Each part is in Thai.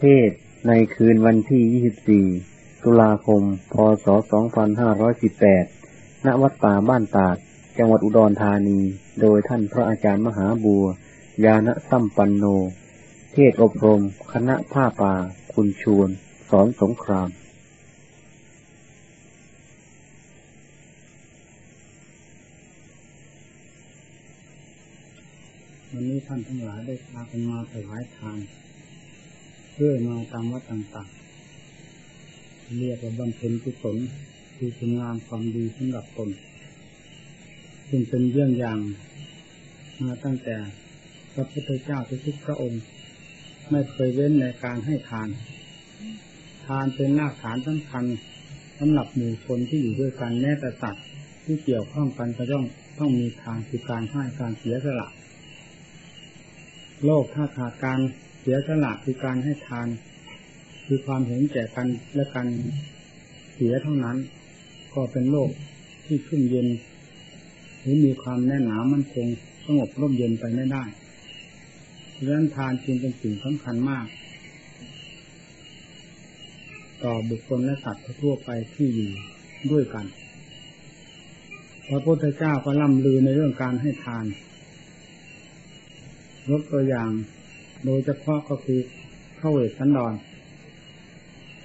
เทศในคืนวันที่ 24 ตุลาคม พศ 2518 ณ วัดป่าบ้านตาด จังหวัดอุดรธานี โดยท่านพระอาจารย์มหาบัว ยาณสัมปันโน เทศอบรม คณะผ้าป่า คุณชวน สอนสงคราม วันนี้ท่านทั้งหลายได้พากันมาถวายทาน เรื่อยมาตามวัดต่างๆ เรียกว่าบำเพ็ญกุศลคือคุณงามความดีสำหรับตนซึ่งเป็นเรื่องอย่างมาตั้งแต่พระพุทธเจ้าทุกพระองค์ ไม่เคยเว้นในการให้ทาน ทานเป็นราฐานสำคัญสำหรับหมู่ชนที่อยู่ด้วยกันแม้แต่สัตว์ที่เกี่ยวข้องกันก็ย่อมต้องมีทางคือการให้การเสียสละ โลกถ้าขาดการ สียสละคือการให้ทาน คือความเห็นแก่กันและกันเสียเท่านั้น ก็เป็นโลกที่ชุ่มเย็น หรือมีความแน่นหนามั่นคงสงบร่มเย็นไปไม่ได้ดังนั้นทานจึงเป็นสิ่งสำคัญมาก ต่อบุคคลและสัตว์ทั่วไปที่อยู่ด้วยกันพระพุทธเจ้าก็ล่ำลือในเรื่องการให้ทานยกตัวอย่าง โดยเฉพาะก็คือเข้าเวทสันดอน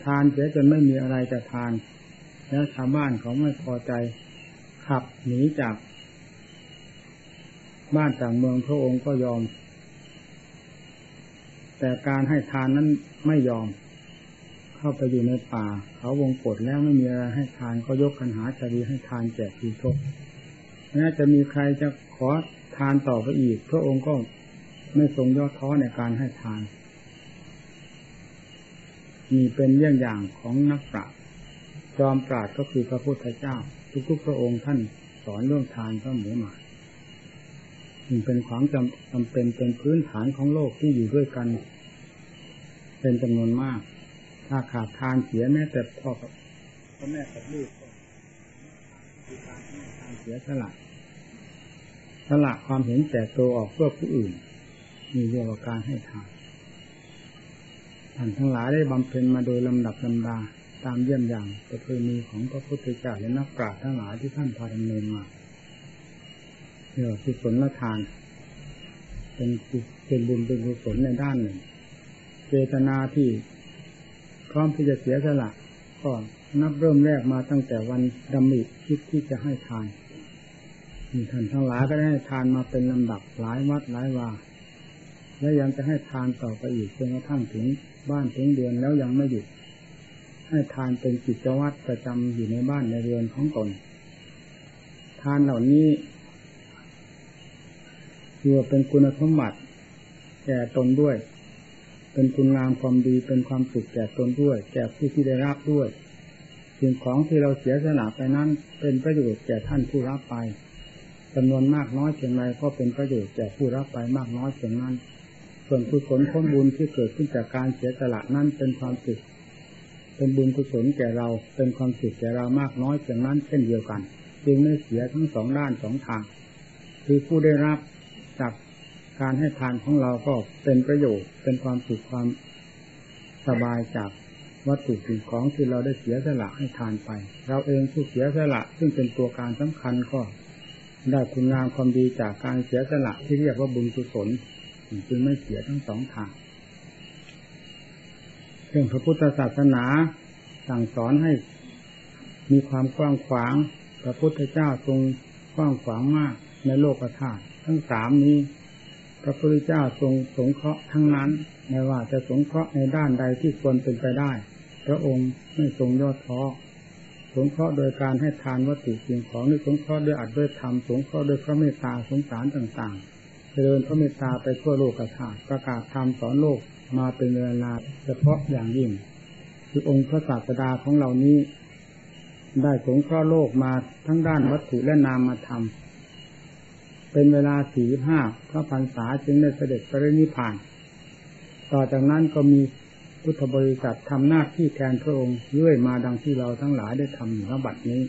ทานเสียจนไม่มีอะไรจะทาน แล้วชาวบ้านเขาไม่พอใจขับหนีจาก บ้านจากเมืองพระองค์ก็ยอม แต่การให้ทานนั้นไม่ยอม เข้าไปอยู่ในป่า เขาวงกดแล้วไม่มีอะไรให้ทานก็ยกกันหาจารีให้ทานแจกทีทกแม้จะมีใครจะขอทานต่อไปอีก พระองค์ก็ ไม่ทรงย่อท้อในการให้ทานมีเป็นเรื่องอย่างของนักปราชญ์จอมปราชญ์ก็คือพระพุทธเจ้า ทุกๆพระองค์ท่านสอนเรื่องทานเสมอมาจึงเป็นความจำจำเป็นเป็นพื้นฐานของโลกที่อยู่ด้วยกัน เป็นจำนวนมาก ถ้าขาดทานเสียแม้แต่พ่อกับพ่อแม่กับลูกก็คือการให้ทานเสียสละสละความเห็นแก่ตัวออกเพื่อผู้อื่น มีเรียกว่าการให้ทานท่านทั้งหลายได้บำเพ็ญมาโดยลำดับลำดาตามเยี่ยมอย่างประเพณีของพระพุทธเจ้าและนักปราชญ์ทั้งหลายที่ท่านพาดำเนินมาเรียกว่ากุศลทาน เป็นเป็นบุญเป็นกุศลในด้านหนึ่ง เจตนาที่พร้อมที่จะเสียสละก็นับเริ่มแรกมาตั้งแต่วันดำริคิดที่จะให้ทานมีท่านทั้งหลายก็ได้ให้ทานมาเป็นลำดับหลายวัดหลายวา และยังจะให้ทานต่อไปอีกจนกระทั่งถึงบ้านถึงเดือนแล้วยังไม่หยุด ให้ทานเป็นกิจวัตรประจำอยู่ในบ้านในเรือนของตน ทานเหล่านี้ถือว่เป็นคุณสมบัติแก่ตนด้วย เป็นคุณงามความดีเป็นความสุขแก่ตนด้วย แก่ผู้ที่ได้รับด้วยสิ่งของที่เราเสียสละไปนั้น เป็นประโยชน์แก่ท่านผู้รับไปจำนวนมากน้อยเพียงไรก็เป็นประโยชน์แก่ผู้รับไปมากน้อยเพียงนั้น ส่วนกุศลผลบุญที่เกิดขึ้นจากการเสียสละนั้นเป็นความสุขเป็นบุญกุศลแก่เรา เป็นความสุขแก่เรามากน้อยเพียงนั้นเช่นเดียวกัน จึงไม่เสียทั้งสองด้านสองทาง คือผู้ได้รับจากการให้ทานของเราก็เป็นประโยชน์ เป็นความสุขความสบายจากวัตถุสิ่งของที่เราได้เสียสละให้ทานไป เราเองผู้เสียสละซึ่งเป็นตัวการสำคัญก็ได้คุณงามความดีจากการเสียสละที่เรียกว่าบุญกุศล จึงไม่เสียทั้งสองทางเรื่องพระพุทธศาสนาสั่งสอนให้มีความกว้างขวาง พระพุทธเจ้าทรงกว้างขวางมากในโลกธาตุทั้งสามนี้ พระพุทธเจ้าทรงสงเคราะห์ทั้งนั้นไม่ว่าจะสงเคราะห์ในด้านใดที่ควรเป็นไปได้ พระองค์ไม่ทรงย่อท้อสงเคราะห์โดยการให้ทานวัตถุสิ่งของหรือสงเคราะห์ด้วยอัดด้วยธรรมสงเคราะห์ด้วยพระเมตตาสงสารต่างๆ เจริญพระเมตตาไปทั่วโลกกระถาประกาศธรรมสอนโลกมาเป็นเวลาเฉพาะอย่างยิ่ง คือองค์พระศาสดาของเหล่านี้ ได้สงเคราะห์โลกมาทั้งด้านวัตถุและนามธรรมเป็นเวลาสี่ห้าพระพรรษาจึงได้เสด็จปรินิพพาน ต่อจากนั้นก็มีพุทธบริษัททำหน้าที่แทนพระองค์เรื่อยมาดังที่เราทั้งหลายได้ทำอยู่ณบัดนี้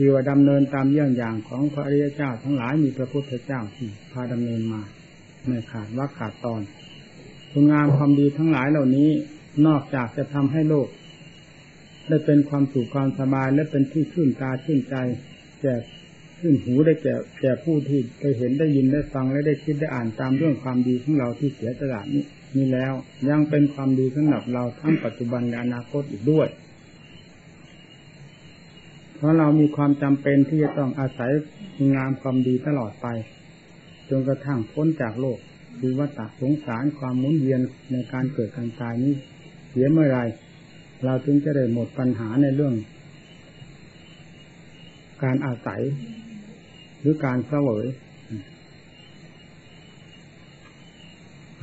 คือว่าดำเนินตามเยี่ยงอย่างของพระอริยเจ้า ทั้งหลายมีพระพุทธเจ้าที่พาดำเนินมาไม่ขาดว่าขาดตอนคุณงามความดีทั้งหลายเหล่านี้นอกจากจะทำให้โลก ได้เป็นความสุขความสบายและเป็นที่ชื่นตาชื่นใจแก่ชื่นหูได้แก่แก่ผู้ที่ได้เห็นได้ยินได้ฟังและได้คิดได้อ่านตามเรื่องความดีของเราที่เสียสละนี้นี้แล้ว ยังเป็นความดีสำหรับเราทั้งปัจจุบันและอนาคตอีกด้วย เพราะเรามีความจำเป็นที่จะต้องอาศัยงามความดีตลอดไป จนกระทั่งพ้นจากโลกคือว่าตักสงสารความหมุนเวียนในการเกิดการตายนี้ เสียเมื่อไรเราจึงจะได้หมดปัญหาในเรื่อง การอาศัย หรือการเสวย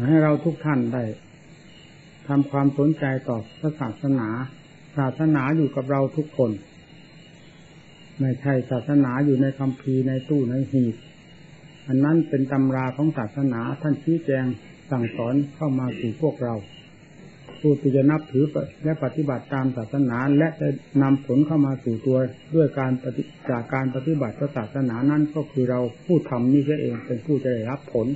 ให้เราทุกท่านได้ทำความสนใจต่อพระศาสนา ศาสนาอยู่กับเราทุกคน ไม่ใช่ศาสนาอยู่ในคำพีในตู้ในหีบอันนั้นเป็นตำราของศาสนาท่านชี้แจงสั่งสอนเข้ามาสู่พวกเราผู้ที่จะนับถือและปฏิบัติตามศาสนาและจะนำผลเข้ามาสู่ตัวด้วยการปฏิจากการปฏิบัติศาสนานั้นก็คือเราผู้ทำนี่เองเป็นผู้จะได้รับผล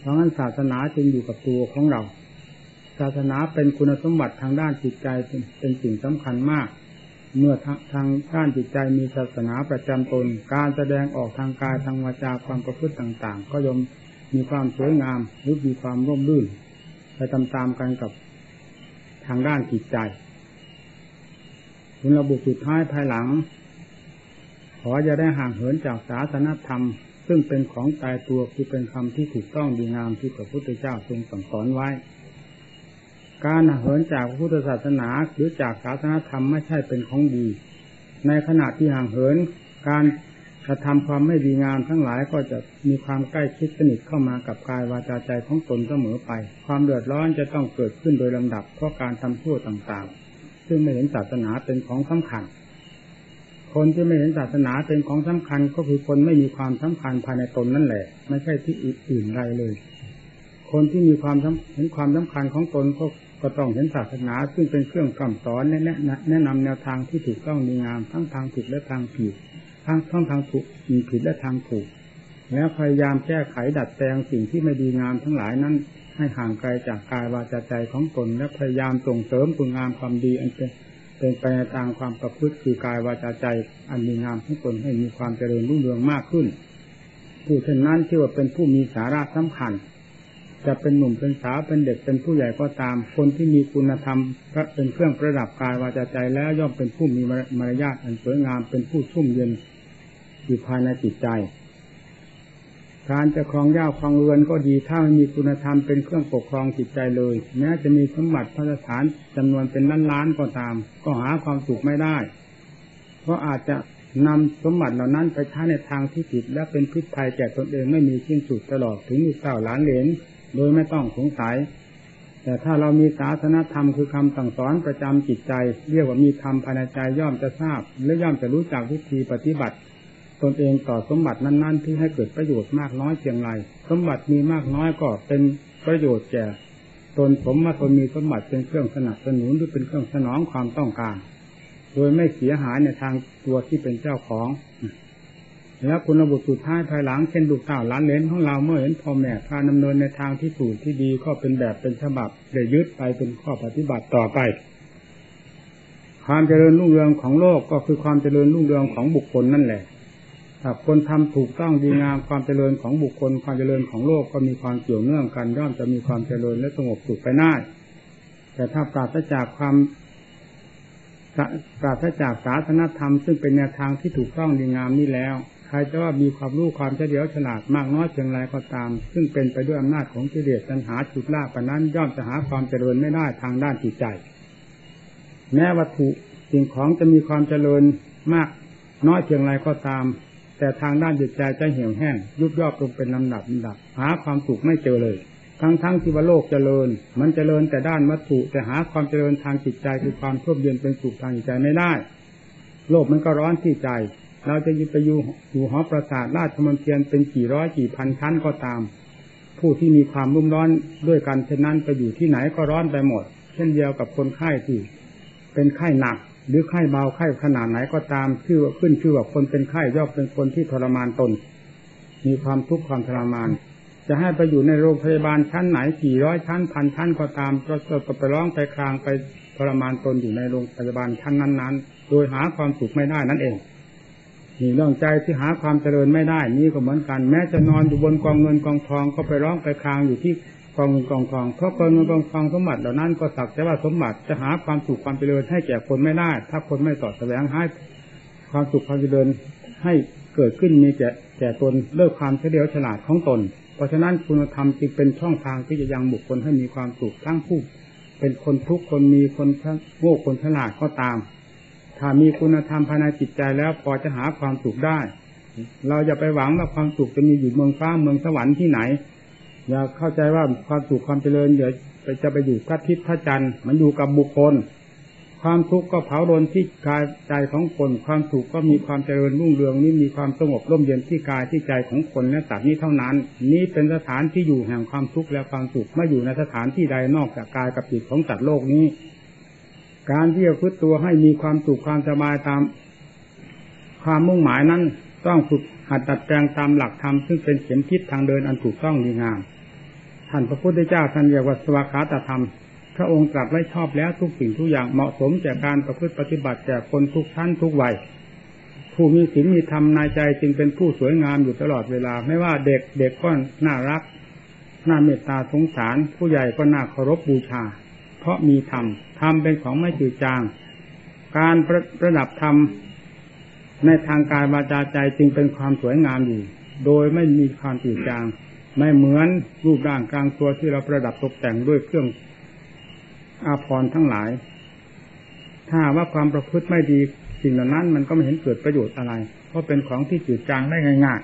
เพราะงั้นศาสนาจึงอยู่กับตัวของเรา ศาสนาเป็นคุณสมบัติทางด้านจิตใจเป็นสิ่งสำคัญมาก เมื่อทางด้านจิตใจมีศาสนาประจำตน การแสดงออกทางกายทางวาจาความประพฤติต่าง ๆ ก็ยอมมีความสวยงามหรือมีความร่มรื่นไปตามๆกันกับทางด้านจิตใจคุณระบุสุดท้ายภายหลัง ขอจะได้ห่างเหินจากศาสนธรรม ซึ่งเป็นของตายตัวคือเป็นคำที่ถูกต้องดีงามที่พระพุทธเจ้าทรงสั่งสอนไว้ การเหินจากพุทธศาสนาหรือจากศาสนาธรรมไม่ใช่เป็นของดี ในขณะที่ห่างเหิน การกระทำความไม่ดีงามทั้งหลายก็จะมีความใกล้ชิดสนิทเข้ามากับกายวาจาใจของตนเสมอไป ความเดือดร้อนจะต้องเกิดขึ้นโดยลำดับเพราะการทำชั่วต่างๆ ซึ่งไม่เห็นศาสนาเป็นของสำคัญ คนที่ไม่เห็นศาสนาเป็นของสำคัญก็คือคนไม่มีความสำคัญภายในตนนั่นแหละ ไม่ใช่ที่อื่นใดเลย คนที่มีความเห็นความสำคัญของตนก็ ก็ต้องเห็นศาสนาซึ่งเป็นเครื่องคำสอนแนะแนะนำแนวทางที่ถูกต้องดีงามทั้งทางผิดและทางผิดทั้งทั้งทางถูกมีผิดและทางถูก แล้วพยายามแก้ไขดัดแปลงสิ่งที่ไม่ดีงามทั้งหลายนั้น ให้ห่างไกลจากกายวาจาใจของตนและพยายามส่งเสริมคุณงามความดีอันเป็นเป็นไปในทางความประพฤติคือกายวาจาใจ อันดีงามของตนให้มีความเจริญรุ่งเรืองมากขึ้นผู้เช่นนั้นที่ว่าเป็นผู้มีสาระสำคัญ จะเป็นหนุ่มเป็นสาวเป็นเด็กเป็นผู้ใหญ่ก็ตาม คนที่มีคุณธรรมเป็นเครื่องประดับกายวาจาใจแล้วย่อมเป็นผู้มีมารยาทอันสวยงามเป็นผู้ชุ่มเย็นอยู่ภายในจิตใจ การจะครองย่าครองเรือนก็ดีถ้าไม่มีคุณธรรมเป็นเครื่องปกครองจิตใจเลยแม้จะมีสมบัติพระสถานจำนวนเป็นล้านล้านก็ตาม ก็หาความสุขไม่ได้ เพราะอาจจะนำสมบัติเหล่านั้นไปใช้ในทางที่ผิดและเป็นพิษภัยแก่ตนเองไม่มีสิ้นสุดตลอดถึงมีเก้าหลานเหรียญ โดยไม่ต้องสงสัย แต่ถ้าเรามีศาสนธรรมคือคำสั่งสอนประจำจิตใจ เรียกว่ามีธรรมภายในใจย่อมจะทราบ และย่อมจะรู้จักวิธีปฏิบัติ ตนเองต่อสมบัตินั้น ๆ ที่ให้เกิดประโยชน์มากน้อยเพียงไรสมบัติมีมากน้อยก็เป็นประโยชน์แก่ตนสมมาตนมีสมบัติเป็นเครื่องสนับสนุนหรือเป็นเครื่องสนองความต้องการ โดยไม่เสียหายในทางตัวที่เป็นเจ้าของ แล้วคุณบุตรสุดท้ายภายหลังเช่นลูกสาวล้านเลนของเราเมื่อเห็นพ่อแม่พาดำเนินในทางที่ถูกที่ดีก็เป็นแบบเป็นฉบับเลยยึดไปเป็นข้อปฏิบัติต่อไป ความเจริญรุ่งเรืองของโลกก็คือความเจริญรุ่งเรืองของบุคคลนั่นแหละถ้าคนทำถูกต้องดีงามความเจริญของบุคคล ความเจริญของโลกก็มีความเกี่ยวเนื่องกันย่อมจะมีความเจริญและสงบสุขไปได้ แต่ถ้าปราศจากความปราศจากศาสนธรรมซึ่งเป็นแนวทางที่ถูกต้องดีงามนี้แล้ว ครจะว่ามีความรู้ความเฉลียวฉลาดมากน้อยเพียงไรก็ตาม ซึ่งเป็นไปด้วยอำนาจของกิเลสตัณหาจุดล่าปนั้นย่อมจะหาความเจริญไม่ได้ทางด้านจิตใจ แม้วัตถุสิ่งของจะมีความเจริญมากน้อยเพียงไรก็ตาม แต่ทางด้านจิตใจจะเหี่ยวแห้ง ยุบย่อลงเป็นลำดับลำดับ หาความสุขไม่เจอเลย ทั้งทั้งที่ว่าโลกเจริญ มันเจริญแต่ด้านวัตถุ แต่หาความเจริญทางจิตใจคือความท่วมเย็นเป็นสุขทางจิตใจไม่ได้ โลกมันก็ร้อนที่ใจ เราจะยิไปอยู่อยู่หอประสาทราชมนเทียนเป็นกี่ร้อยกี่พันชั้นก็ตาม ผู้ที่มีความรุ่มร้อนด้วยกันเช่นนั้นไปอยู่ที่ไหนก็ร้อนไปหมด เช่นเดียวกับคนไข้ที่ เป็นไข้หนัก หรือไข้เบาไข้ขนาดไหนก็ตามชื่อว่าขึ้นชื่อว่าคนเป็นไข้ย่อมเป็นคนที่ทรมานตน มีความทุกข์ความทรมาน จะให้ไปอยู่ในโรงพยาบาลชั้นไหนกี่ร้อยชั้นพันชั้นก็ตามก็จะไปร้องไปคลางไปทรมานตนอยู่ในโรงพยาบาลชั้นนั้น ๆ โดยหาความสุขไม่ได้นั่นเอง เรื่องใจที่หาความเจริญไม่ได้ นี่ก็เหมือนกัน แม้จะนอนอยู่บนกองเงินกองทองก็ไปร้องไปคลางอยู่ที่กองเงินกองทองเพราะกองเงินกองทองสมบัติเหล่านั้นก็สักแต่ว่าสมบัติจะหาความสุขความเจริญให้แก่คนไม่ได้ ถ้าคนไม่ต่อแสวงให้ความสุขความเจริญให้เกิดขึ้นมีแก่แก่ตนเลิกความเฉลียวฉลาดของตน เพราะฉะนั้นคุณธรรมจึงเป็นช่องทางที่จะยังบุคคลให้มีความสุขทั้งผู้เป็นคนทุกคนมีคนโง่คนฉลาดก็ตาม ถ้ามีคุณธรรมภายในจิตใจแล้วพอจะหาความสุขได้ เราจะไปหวังว่าความสุขจะมีอยู่เมืองฟ้าเมืองสวรรค์ที่ไหน อย่าเข้าใจว่าความสุขความเจริญเดี๋ยวจะไปอยู่พระทิพย์พระจันทร์มันอยู่กับบุคคล ความทุกข์ก็เผารนที่กายใจของคน ความสุขก็มีความเจริญรุ่งเรืองนี้มีความสงบร่มเย็นที่กายที่ใจของคนและสัตว์นี้เท่านั้น นี้เป็นสถานที่อยู่แห่งความทุกข์และความสุขไม่อยู่ในสถานที่ใดนอกจากกายกับจิตของสัตว์โลกนี้ การที่จะพึ่ตัวให้มีความสุขความสบายตาม ความมุ่งหมายนั้น ต้องฝึกหัดดัดแปลงตามหลักธรรมซึ่งเป็นเข็มทิศทางเดินอันถูกต้องดีงามท่านพระพุทธเจ้าท่านเรียกว่าสวาขาตธรรม พระองค์ตรัสไว้ชอบแล้วทุกสิ่งทุกอย่างเหมาะสมแก่การประพฤติปฏิบัติแก่คนทุกท่านทุกวัยผู้มีศีลมีธรรมในใจจึงเป็นผู้สวยงามอยู่ตลอดเวลา ไม่ว่าเด็กเด็กก็น่ารัก น่าเมตตาสงสาร ผู้ใหญ่ก็น่าเคารพบูชา เพราะมีธรรม ธรรมเป็นของไม่จืดจาง การประประดับธรรมในทางกายวาจาใจจึงเป็นความสวยงามอยู่ โดยไม่มีความจืดจาง ไม่เหมือนรูปร่างกลางตัวที่เราประดับตกแต่งด้วยเครื่องอาภรณ์ทั้งหลาย ถ้าว่าความประพฤติไม่ดีสิ่งเหล่านั้น มันก็ไม่เห็นเกิดประโยชน์อะไร เพราะเป็นของที่จืดจางได้ง่าย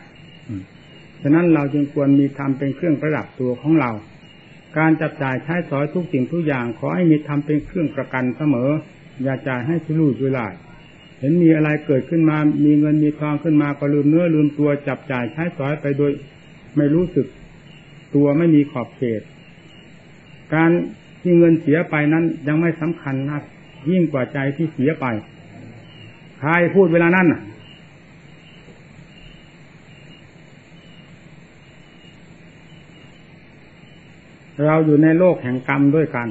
ๆฉะนั้นเราจึงควรมีธรรมเป็นเครื่องประดับตัวของเรา การจับจ่ายใช้สอยทุกสิ่งทุกอย่างขอให้มีธรรมเป็นเครื่องประกันเสมอ อย่าจ่ายให้ทุลุ่ยลายเห็นมีอะไรเกิดขึ้นมา มีเงินมีทองขึ้นมาก็ลืมเนื้อลืมตัวจับจ่ายใช้สอยไปโดยไม่รู้สึกตัวไม่มีขอบเขต การที่เงินเสียไปนั้นยังไม่สำคัญนักยิ่งกว่าใจที่เสียไป ใครพูดเวลานั้น เราอยู่ในโลกแห่งกรรมด้วยกัน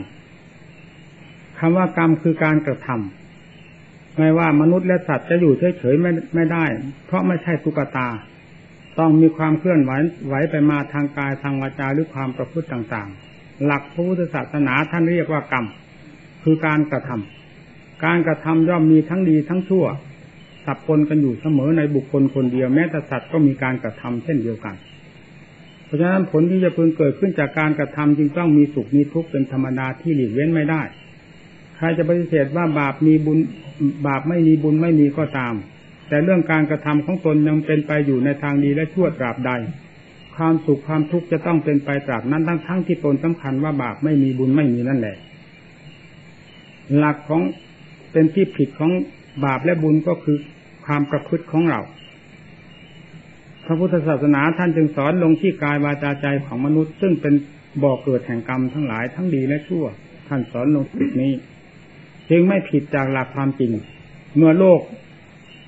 คำว่ากรรมคือการกระทำไม่ว่ามนุษย์และสัตว์จะอยู่เฉยๆไม่ไม่ได้ เพราะไม่ใช่ตุกตา ต้องมีความเคลื่อนไหวไหวไปมาทางกายทางวาจาหรือความประพฤติต่างๆ หลักพระพุทธศาสนาท่านเรียกว่ากรรม คือการกระทำการกระทำย่อมมีทั้งดีทั้งชั่วสับปนกันอยู่เสมอในบุคคลคนเดียวแม้แต่สัตว์ก็มีการกระทำเช่นเดียวกัน เพราะฉะนั้นผลที่จะพึงเกิดขึ้นจากการกระทำจึงต้องมีสุขมีทุกข์เป็นธรรมดาที่หลีกเว้นไม่ได้ ใครจะปฏิเสธว่าบาปมีบุญบาปไม่มีบุญไม่มีก็ตาม แต่เรื่องการกระทำของตนยังเป็นไปอยู่ในทางดีและชั่วตราบใด ความสุขความทุกข์จะต้องเป็นไปตราบนั้นทั้งทั้งที่ตนสำคัญว่าบาปไม่มีบุญไม่มีนั่นแหละ หลักของเป็นที่ผิดของบาปและบุญก็คือความประพฤติของเรา พระพุทธศาสนาท่านจึงสอนลงที่กายวาจาใจของมนุษย์ ซึ่งเป็นบ่อกเกิดแห่งกรรมทั้งหลายทั้งดีและชั่ว ท่านสอนลงจุดนี้ จึงไม่ผิดจากหลักความจริง เมื่อโลก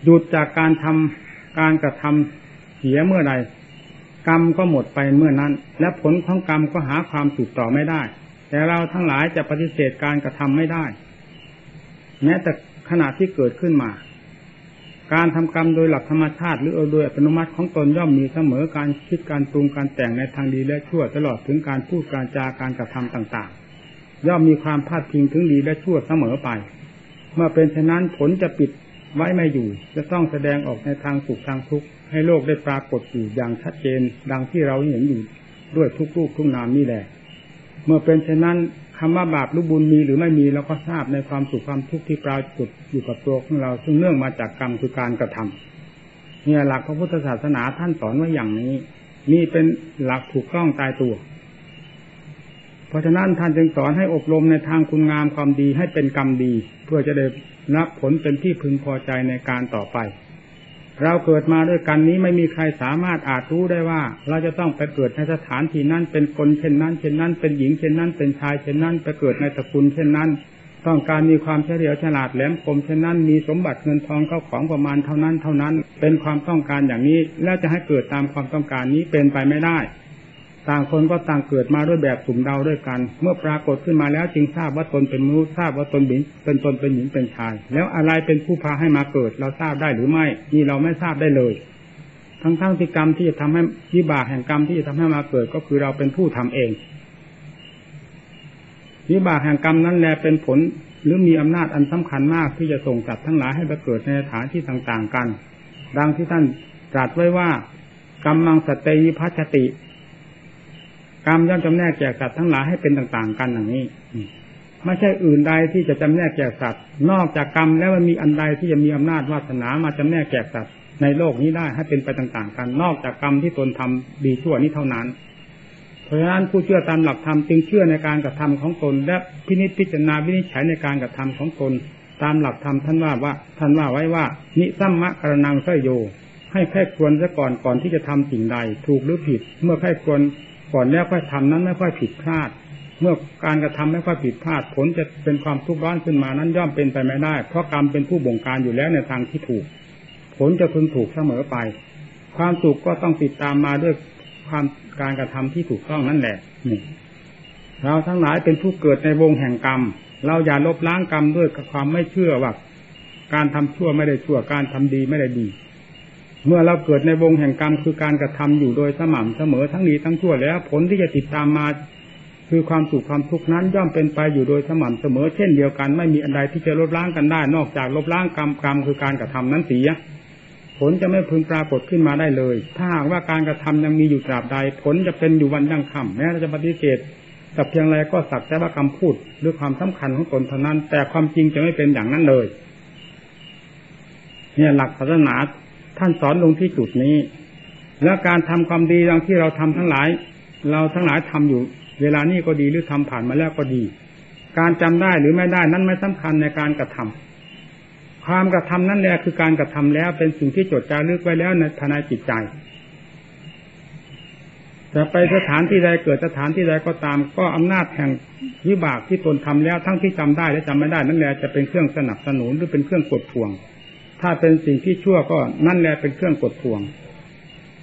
หยุดจากการทำการกระทำเสียเมื่อใดกรรมก็หมดไปเมื่อนั้น และผลของกรรมก็หาความสืบต่อไม่ได้ แต่เราทั้งหลายจะปฏิเสธการกระทำไม่ได้ แม้แต่ขณะที่เกิดขึ้นมา การทำกรรมโดยหลักธรรมชาติ หรือโดยอัตโนมัติของตนย่อมมีเสมอการคิดการปรุงการแต่งในทางดีและชั่วตลอดถึงการพูดการจาการกระทำต่างๆ ย่อมมีความพาดพิงถึงดีและชั่วเสมอไป เมื่อเป็นเช่นนั้นผลจะปิดไว้ไม่อยู่ จะต้องแสดงออกในทางสุขทางทุกข์ให้โลกได้ปรากฏอยู่อย่างชัดเจน ดังที่เราเห็นอยู่ด้วยทุกรูปทุกนามนี่แหละ เมื่อเป็นเช่นนั้น คำว่าบาปหรือบุญมีหรือไม่มีเราก็ทราบในความสุขความทุกข์ที่ปรากฏอยู่กับตัวของเรา ซึ่งเนื่องมาจากกรรมคือการกระทำเนี่ยหลักพระพุทธศาสนาท่านสอนไว้อย่างนี้ นี่เป็นหลักถูกต้องตายตัว เพราะฉะนั้นท่านจึงสอนให้อบรมในทางคุณงามความดีให้เป็นกรรมดี เพื่อจะได้รับผลเป็นที่พึงพอใจในการต่อไป เราเกิดมาด้วยกันนี้ไม่มีใครสามารถอาจรู้ได้ว่า เราจะต้องไปเกิดในสถานที่นั้นเป็นคนเช่นนั้น เช่นนั้น เป็นหญิงเช่นนั้น เป็นชายเช่นนั้น ไปเกิดในตระกูลเช่นนั้น ต้องการมีความเฉลียวฉลาดแหลมคมเช่นนั้น มีสมบัติเงินทองเข้าของประมาณเท่านั้น เท่านั้น เป็นความต้องการอย่างนี้แล้วจะให้เกิดตามความต้องการนี้เป็นไปไม่ได้ ต่างคนก็ต่างเกิดมาด้วยแบบสุ่มเดาด้วยกัน เมื่อปรากฏขึ้นมาแล้วจึงทราบว่าตนเป็นมนุษย์ทราบว่าตนเป็นตนเป็นหญิงเป็นชาย แล้วอะไรเป็นผู้พาให้มาเกิด เราทราบได้หรือไม่นี่เราไม่ทราบได้เลย ทั้งทั้งที่กรรมที่จะทำให้วิบากแห่งกรรมที่จะทำให้มาเกิดก็คือเราเป็นผู้ทำเองวิบากแห่งกรรมนั้นแลเป็นผลหรือมีอำนาจอันสำคัญมากที่จะส่งสัตว์ทั้งหลายให้ไปเกิดในสถานที่ต่างๆกัน ดังที่ท่านตรัสไว้ว่ากรรมังสเตยิพัชติ รรมย่อมจำแนกแจกสัตว์ทั้งหลายให้เป็นต่างๆ กันอย่างนี้ไม่ใช่อื่นใดที่จะจำแนกแจกสัตว์ นอกจากกรรมแล้วมันมีอันใดที่จะมีอำนาจวาสนามาจำแนกแจกสัตว์ในโลกนี้ได้ให้เป็นไปต่างๆ กัน นอกจากกรรมที่ตนทำดีชั่วนี้เท่านั้น เพราะฉะนั้นผู้เชื่อตามหลักธรรมจึงเชื่อในการกระทำของตน และพินิจพิจารณาวินิจฉัยในการกระทำของตน ตามหลักธรรมท่านว่าว่า ท่านว่าไว้ว่า นิสัมมะกรนังสยโย ให้แค่ควรซะก่อนก่อนที่จะทำสิ่งใด ถูกหรือผิด เมื่อแค่ควร ก่อนแล้วค่อยทำนั้นไม่ค่อยผิดพลาด เมื่อการกระทำไม่ค่อยผิดพลาด ผลจะเป็นความทุกข์ร้อนขึ้นมานั้นย่อมเป็นไปไม่ได้ เพราะกรรมเป็นผู้บงการอยู่แล้วในทางที่ถูก ผลจะพึงถูกเสมอไป ความสุขก็ต้องติดตามมาด้วยความการกระทำที่ถูกต้องนั่นแหละนี่เราทั้งหลายเป็นผู้เกิดในวงแห่งกรรม เราอย่าลบล้างกรรมด้วยความไม่เชื่อว่าการทำชั่วไม่ได้ชั่วการทำดีไม่ได้ดี เมื่อเราเกิดในวงแห่งกรรมคือการกระทำอยู่โดยสม่ำเสมอทั้งดีทั้งชั่วแล้ว ผลที่จะติดตามมา คือความสุขความทุกข์นั้นย่อมเป็นไปอยู่โดยสม่ำเสมอ เช่นเดียวกันไม่มีอันใดที่จะลบล้างกันได้ นอกจากลบล้างกรรมกรรมคือการกระทำนั้นเสียผลจะไม่พึงปรากฏขึ้นมาได้เลย ถ้าหากว่าการกระทำยังมีอยู่ตราบใด ผลจะเป็นอยู่วันยังค่ำแม้จะปฏิเสธแต่เพียงไรก็สักแต่ว่าคำพูดด้วยความสำคัญของตนเท่านั้น แต่ความจริงจะไม่เป็นอย่างนั้นเลย เนี่ยหลักศาสนา ท่านสอนลงที่จุดนี้ และการทำความดีดังที่เราทำทั้งหลาย เราทั้งหลายทำอยู่ เวลานี้ก็ดีหรือทำผ่านมาแล้วก็ดี การจำได้หรือไม่ได้นั้นไม่สำคัญในการกระทำความกระทำนั่นแหละคือการกระทำแล้วเป็นสิ่งที่จดจารึกไว้แล้วในภายในจิตใจจะไปสถานที่ใดเกิดสถานที่ใดก็ตาม ก็อำนาจแห่งวิบากที่ตนทำแล้วทั้งที่จำได้และจำไม่ได้นั่นแหละจะเป็นเครื่องสนับสนุนหรือเป็นเครื่องกดทวง ถ้าเป็นสิ่งที่ชั่วก็นั่นแหละเป็นเครื่องกดทวง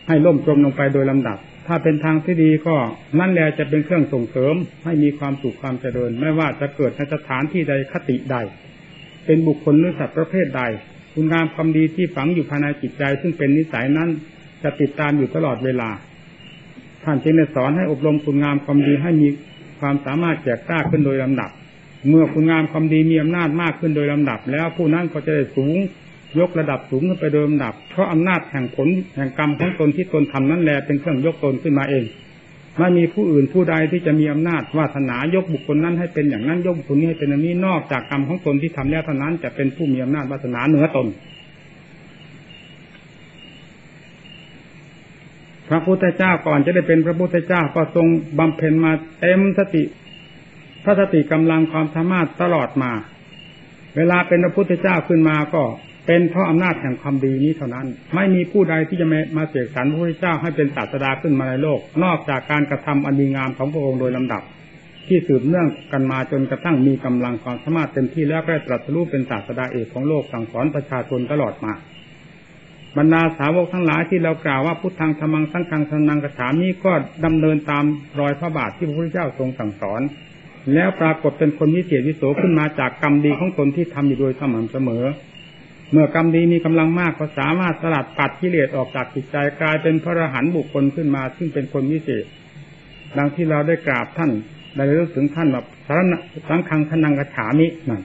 ให้ล่มจมลงไปโดยลำดับ ถ้าเป็นทางที่ดีก็นั่นแหละจะเป็นเครื่องส่งเสริม ให้มีความสุขความเจริญ ไม่ว่าจะเกิดในสถานที่ใดคติใด เป็นบุคคลหรือสัตว์ประเภทใด คุณงามความดีที่ฝังอยู่ภายในจิตใจ ซึ่งเป็นนิสัยนั้นจะติดตามอยู่ตลอดเวลา ท่านจึงได้สอนให้อบรมคุณงามความดีให้มีความสามารถแจกกล้าขึ้นโดยลำดับ เมื่อคุณงามความดีมีอำนาจมากขึ้นโดยลำดับ แล้วผู้นั้นก็จะได้สูง ยกระดับสูงขึ้นไปโดยลำดับ เพราะอำนาจแห่งผลแห่งกรรมของตนที่ตนทำนั้นแหละเป็นเครื่องยกตนขึ้นมาเองไม่มีผู้อื่นผู้ใดที่จะมีอำนาจวาสนายกบุคคลนั้นให้เป็นอย่างนั้นยกบุคคลนี้ให้เป็นอย่างนี้นอกจากกรรมของตนที่ทำแล้วเท่านั้นจะเป็นผู้มีอำนาจวาสนาเหนือตน พระพุทธเจ้าก่อนจะได้เป็นพระพุทธเจ้าก็ทรงบำเพ็ญมาเต็มสติพระสติกำลังความสามารถตลอดมา เวลาเป็นพระพุทธเจ้าขึ้นมาก็ เป็นเพราะอำนาจแห่งความดีนี้เท่านั้น ไม่มีผู้ใดที่จะมาเสกสรรพระพุทธเจ้าให้เป็นศาสดาขึ้นมาในโลก นอกจากการกระทำอันดีงามของพระองค์โดยลำดับ ที่สืบเนื่องกันมาจนกระทั่งมีกำลังความสามารถเต็มที่แล้วได้ตรัสรู้เป็นศาสดาเอกของโลกสั่งสอนประชาชนตลอดมาบรรดาสาวกทั้งหลายที่เรากล่าวว่าพุทธังธรรมังสังฆังสนังกระถามนี้ก็ดำเนินตามรอยพระบาทที่พระพุทธเจ้าทรงสั่งสอน แล้วปรากฏเป็นคนวิเศษวิโสขึ้นมาจากกรรมดีของตนที่ทำอยู่โดยสม่ำเสมอ เมื่อกรรมดีมีกำลังมากก็สามารถสลัดปัดกิเลสออกจากจิตใจกลายเป็นพระอรหันต์บุคคลขึ้นมา ซึ่งเป็นคนวิเศษดังที่เราได้กราบท่านได้รู้ถึงท่านแบบสารสังฆังทนังกระฉามินั่น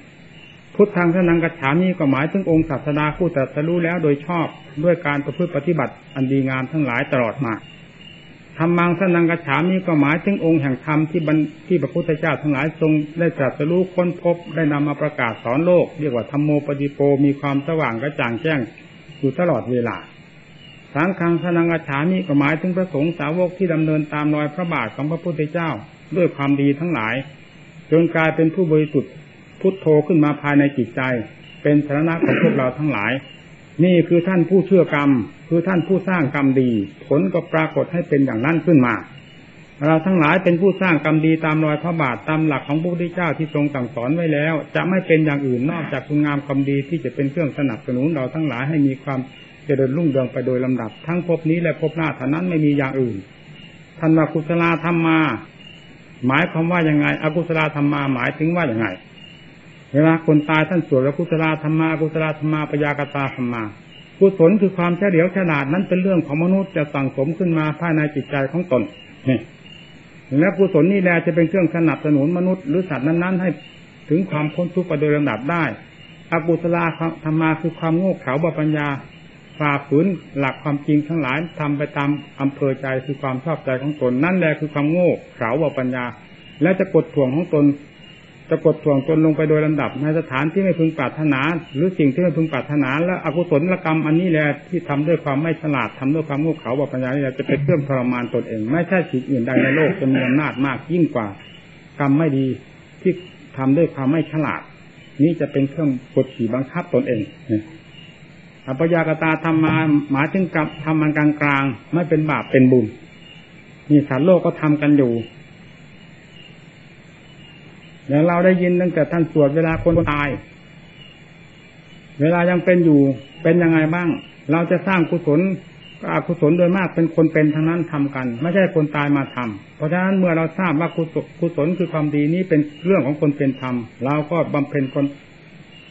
พุทธังทนังกระฉามิก็หมายถึงองค์ศาสดาผู้ตรัสรู้แล้วโดยชอบด้วยการประพฤติปฏิบัติอันดีงามทั้งหลายตลอดมา รรมังสนังกระฉามีก็หมายถึงองค์แห่งธรรมที่บรรที่พระพุทธเจ้าทั้งหลายทรงได้ตรัสรู้ค้นพบได้นำมาประกาศสอนโลก เรียกว่าธรรมโมปฏิโปมีความสว่างกระจ่างแจ้งอยู่ตลอดเวลาสังฆังสนังกระฉามีก็หมายถึงพระสงฆ์สาวกที่ดำเนินตามรอยพระบาทของพระพุทธเจ้าด้วยความดีทั้งหลาย จนกลายเป็นผู้บริสุทธิ์พุทโธขึ้นมาภายในจิตใจ เป็นสาระของพวกเราทั้งหลาย นี่คือท่านผู้เชื่อกรรม คือท่านผู้สร้างกรรมดี ผลก็ปรากฏให้เป็นอย่างนั้นขึ้นมา เราทั้งหลายเป็นผู้สร้างกรรมดีตามรอยพระบาทตามหลักของพระพุทธเจ้าที่ทรงสั่งสอนไว้แล้ว จะไม่เป็นอย่างอื่นนอกจากคุณงามความดีที่จะเป็นเครื่องสนับสนุนเราทั้งหลายให้มีความเจริญรุ่งเรืองไปโดยลำดับ ทั้งภพนี้และภพหน้าเท่านั้นไม่มีอย่างอื่นท่านว่ากุศลธรรมมา หมายความว่ายังไง อกุศลธรรมมาหมายถึงว่าอย่างไง เวลาคนตายท่านสวดว่ากุศลธรรมากุศลธรรมาปยากตาธรรมากุศลคือความเฉลียวฉลาดนั้นเป็นเรื่องของมนุษย์จะสั่งสมขึ้นมาภายในจิตใจของตนและกุศลนี่แหละจะเป็นเครื่องสนับสนุนมนุษย์หรือสัตว์นั้นๆให้ถึงความพ้นทุกข์ไปโดยลำดับได้อกุศลธรรมาคือความโง่เขลาบปัญญาฝ่าฝืนหลักความจริงทั้งหลายทำไปตามอำเภอใจคือความชอบใจของตนนั่นแหละคือความโง่เขลาบปัญญา และจะกดถ่วงของตน จะกดถ่วงตนลงไปโดยลำดับ ในสถานที่ไม่พึงปรารถนา หรือสิ่งที่ไม่พึงปรารถนา และอกุศลกรรมอันนี้แหละที่ทำด้วยความไม่ฉลาดทำด้วยความโง่เขลาบปัญญานี่แหละจะเป็นเครื่องทรมานตนเอง ไม่ใช่สิ่งอื่นใดในโลกจะมีอำนาจมากยิ่งกว่า กรรมไม่ดีที่ทำด้วยความไม่ฉลาด นี่จะเป็นเครื่องกดขี่บังคับตนเองอัปยากตาธรรมาหมายถึงกับทำมันกลางกลางไม่เป็นบาปเป็นบุญนี่สารโลกก็ทำกันอยู่ แล้วเราได้ยินตั้งแต่ท่านสวดเวลาคนตาย เวลายังเป็นอยู่เป็นยังไงบ้าง เราจะสร้างกุศลก็อกุศลโดยมากเป็นคนเป็นทั้งนั้นทำกัน ไม่ใช่คนตายมาทำเพราะฉะนั้นเมื่อเราทราบว่ากุศลกุศลคือความดีนี้เป็นเรื่องของคนเป็นธรรมเราก็บำเพ็ญคน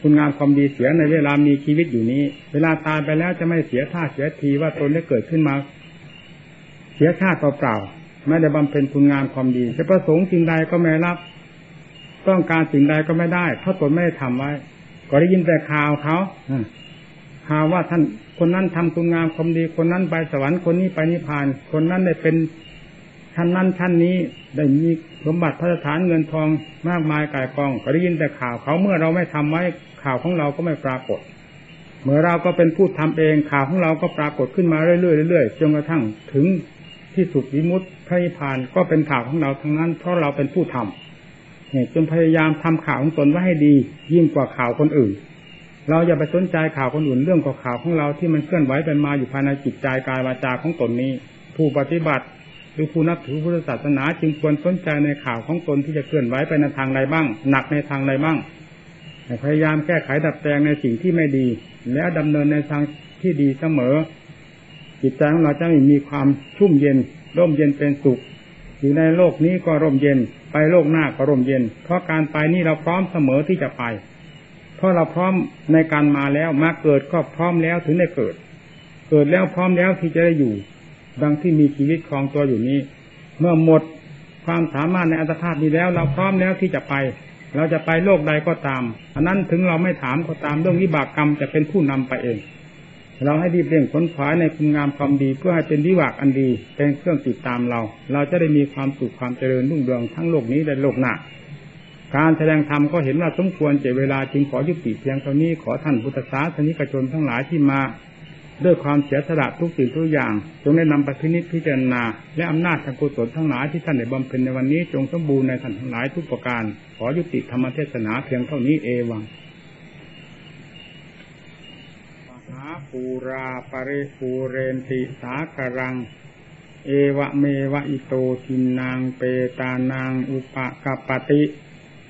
คุณงามความดีเสียในเวลามีชีวิตอยู่นี้ เวลาตายไปแล้วจะไม่เสียท่าเสียทีว่าตนได้เกิดขึ้นมา เสียชาติเปล่าๆไม่ได้บำเพ็ญคุณงามความดีจะประสงค์สิ่งใดก็ไม่รับ ต้องการสิ่งใดก็ไม่ได้ เพราะตนไม่ได้ทำไว้ ก็ได้ยินแต่ข่าวเขาข่าวว่าท่านคนนั้นทำคุณงามความดี คนนั้นไปสวรรค์คนนี้ไปนิพพาน คนนั้นได้เป็นชั้นนั้นชั้นนี้ได้มีสมบัติพระสถานเงินทองมากมายกายกองก็ได้ยินแต่ข่าวเขาเมื่อเราไม่ทำไว้ข่าวของเราก็ไม่ปรากฏ เมื่อเราก็เป็นผู้ทำเองข่าวของเราก็ปรากฏขึ้นมาเรื่อยๆเรื่อยๆจนกระทั่งถึงที่สุดวิมุตติพระนิพพานก็เป็นข่าวของเราทั้งนั้น เพราะเราเป็นผู้ทำเนี่ย จนพยายามทำข่าวของตนไว้ให้ดี ยิ่งกว่าข่าวคนอื่น เราอย่าไปสนใจข่าวคนอื่นเรื่องของข่าวของเราที่มันเคลื่อนไหวเป็นมาอยู่ภายในจิตใจกายวาจาของตนนี้ ผู้ปฏิบัติหรือผู้นับถือพุทธศาสนาจึงควรสนใจในข่าวของตนที่จะเคลื่อนไหวไปในทางใดบ้าง หนักในทางใดบ้างพยายามแก้ไขดัดแปลงในสิ่งที่ไม่ดี และดำเนินในทางที่ดีเสมอ จิตใจของเราจะมีความชุ่มเย็น ร่มเย็นเป็นสุข อยู่ในโลกนี้ก็ร่มเย็น ไปโลกหน้าก็ร่มเย็น เพราะการไปนี่เราพร้อมเสมอที่จะไป เพราะเราพร้อมในการมาแล้วมาเกิดก็พร้อมแล้วถึงได้เกิด เกิดแล้วพร้อมแล้วที่จะได้อยู่ ดังที่มีชีวิตครองตัวอยู่นี้ เมื่อหมดความสามารถในอัตภาพนี้แล้ว เราพร้อมแล้วที่จะไป เราจะไปโลกใดก็ตาม อันนั้นถึงเราไม่ถามก็ตามเรื่องวิบากกรรมจะเป็นผู้นำไปเอง เราให้รีบเร่งค้นคว้าในคุณงามความดี เพื่อให้เป็นวิวากอันดี เป็นเครื่องติดตามเรา เราจะได้มีความสุขความเจริญรุ่งเรืองทั้งโลกนี้และโลกหน้าการแสดงธรรมก็เห็นว่าสมควรเจเวลาจึงขอยุติเพียงเท่านี้ขอท่านพุทธศาสนิกชนทั้งหลายที่มา ด้วยความเสียสละทุกสิ่งทุกอย่าง จงได้นำไปพินิจพิจารณา และอำนาจทางกุศลทั้งหลายที่ท่านได้บำเพ็ญในวันนี้ จงสมบูรณ์ในท่านทั้งหลายทุกประการ ขอยุติธรรมเทศนาเพียงเท่านี้เอวัง ปูราปริปูเรนติสากรัง เอวะเมวะอิโตทินนางเปตานางอุปกปติ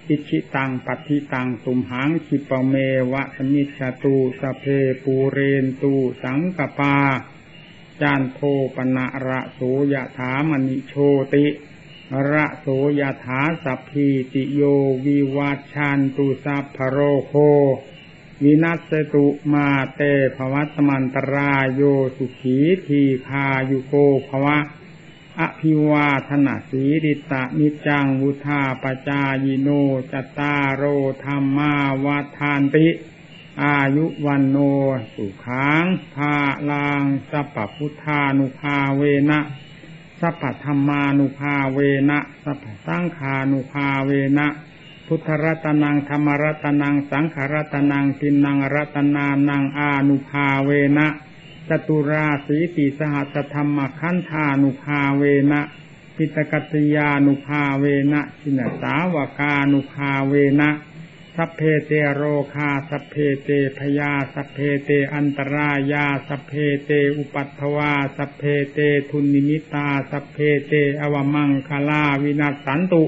อิชิตังปัติตังตุมหังคิปเมวะสมิชตูสเพปูเรนตูสังกปา จานโทปนะระโสยถามณิโชติระโสยถาสัพพีติโยวิวัชันตุสัพพโรโค วินัสตุมาเตภวัตมันตรายโยสุขีทีคายุโกภวะ อภิวาธนาสีริตะนิจังวุธาปจายโนจตารโรธรรมาวาทานติ อายุวันโนสุขังภาลางสัพพุทธานุภาเวนะสัพพธรรมานุภาเวนะสัพพสังขานุภาเวนะ พุทธรัตนังธรรมรัตนัง สังขรัตนังทินังรัตนานังอานุภาเวนะจตุราสีติสหัสธรรมขันธานุภาเวนะปิฏะกัตตยานุภาเวนะชินะสาวะกานุภาเวนะสัพเพเตโรคาสัพเพเต ภะยาสัพเพเตอันตะรายาสัพเพเตอุปัททะวาสัพเพเตทุนนิมิตตาสัพเพเต อะวะมังคะลาวินัสสันตุ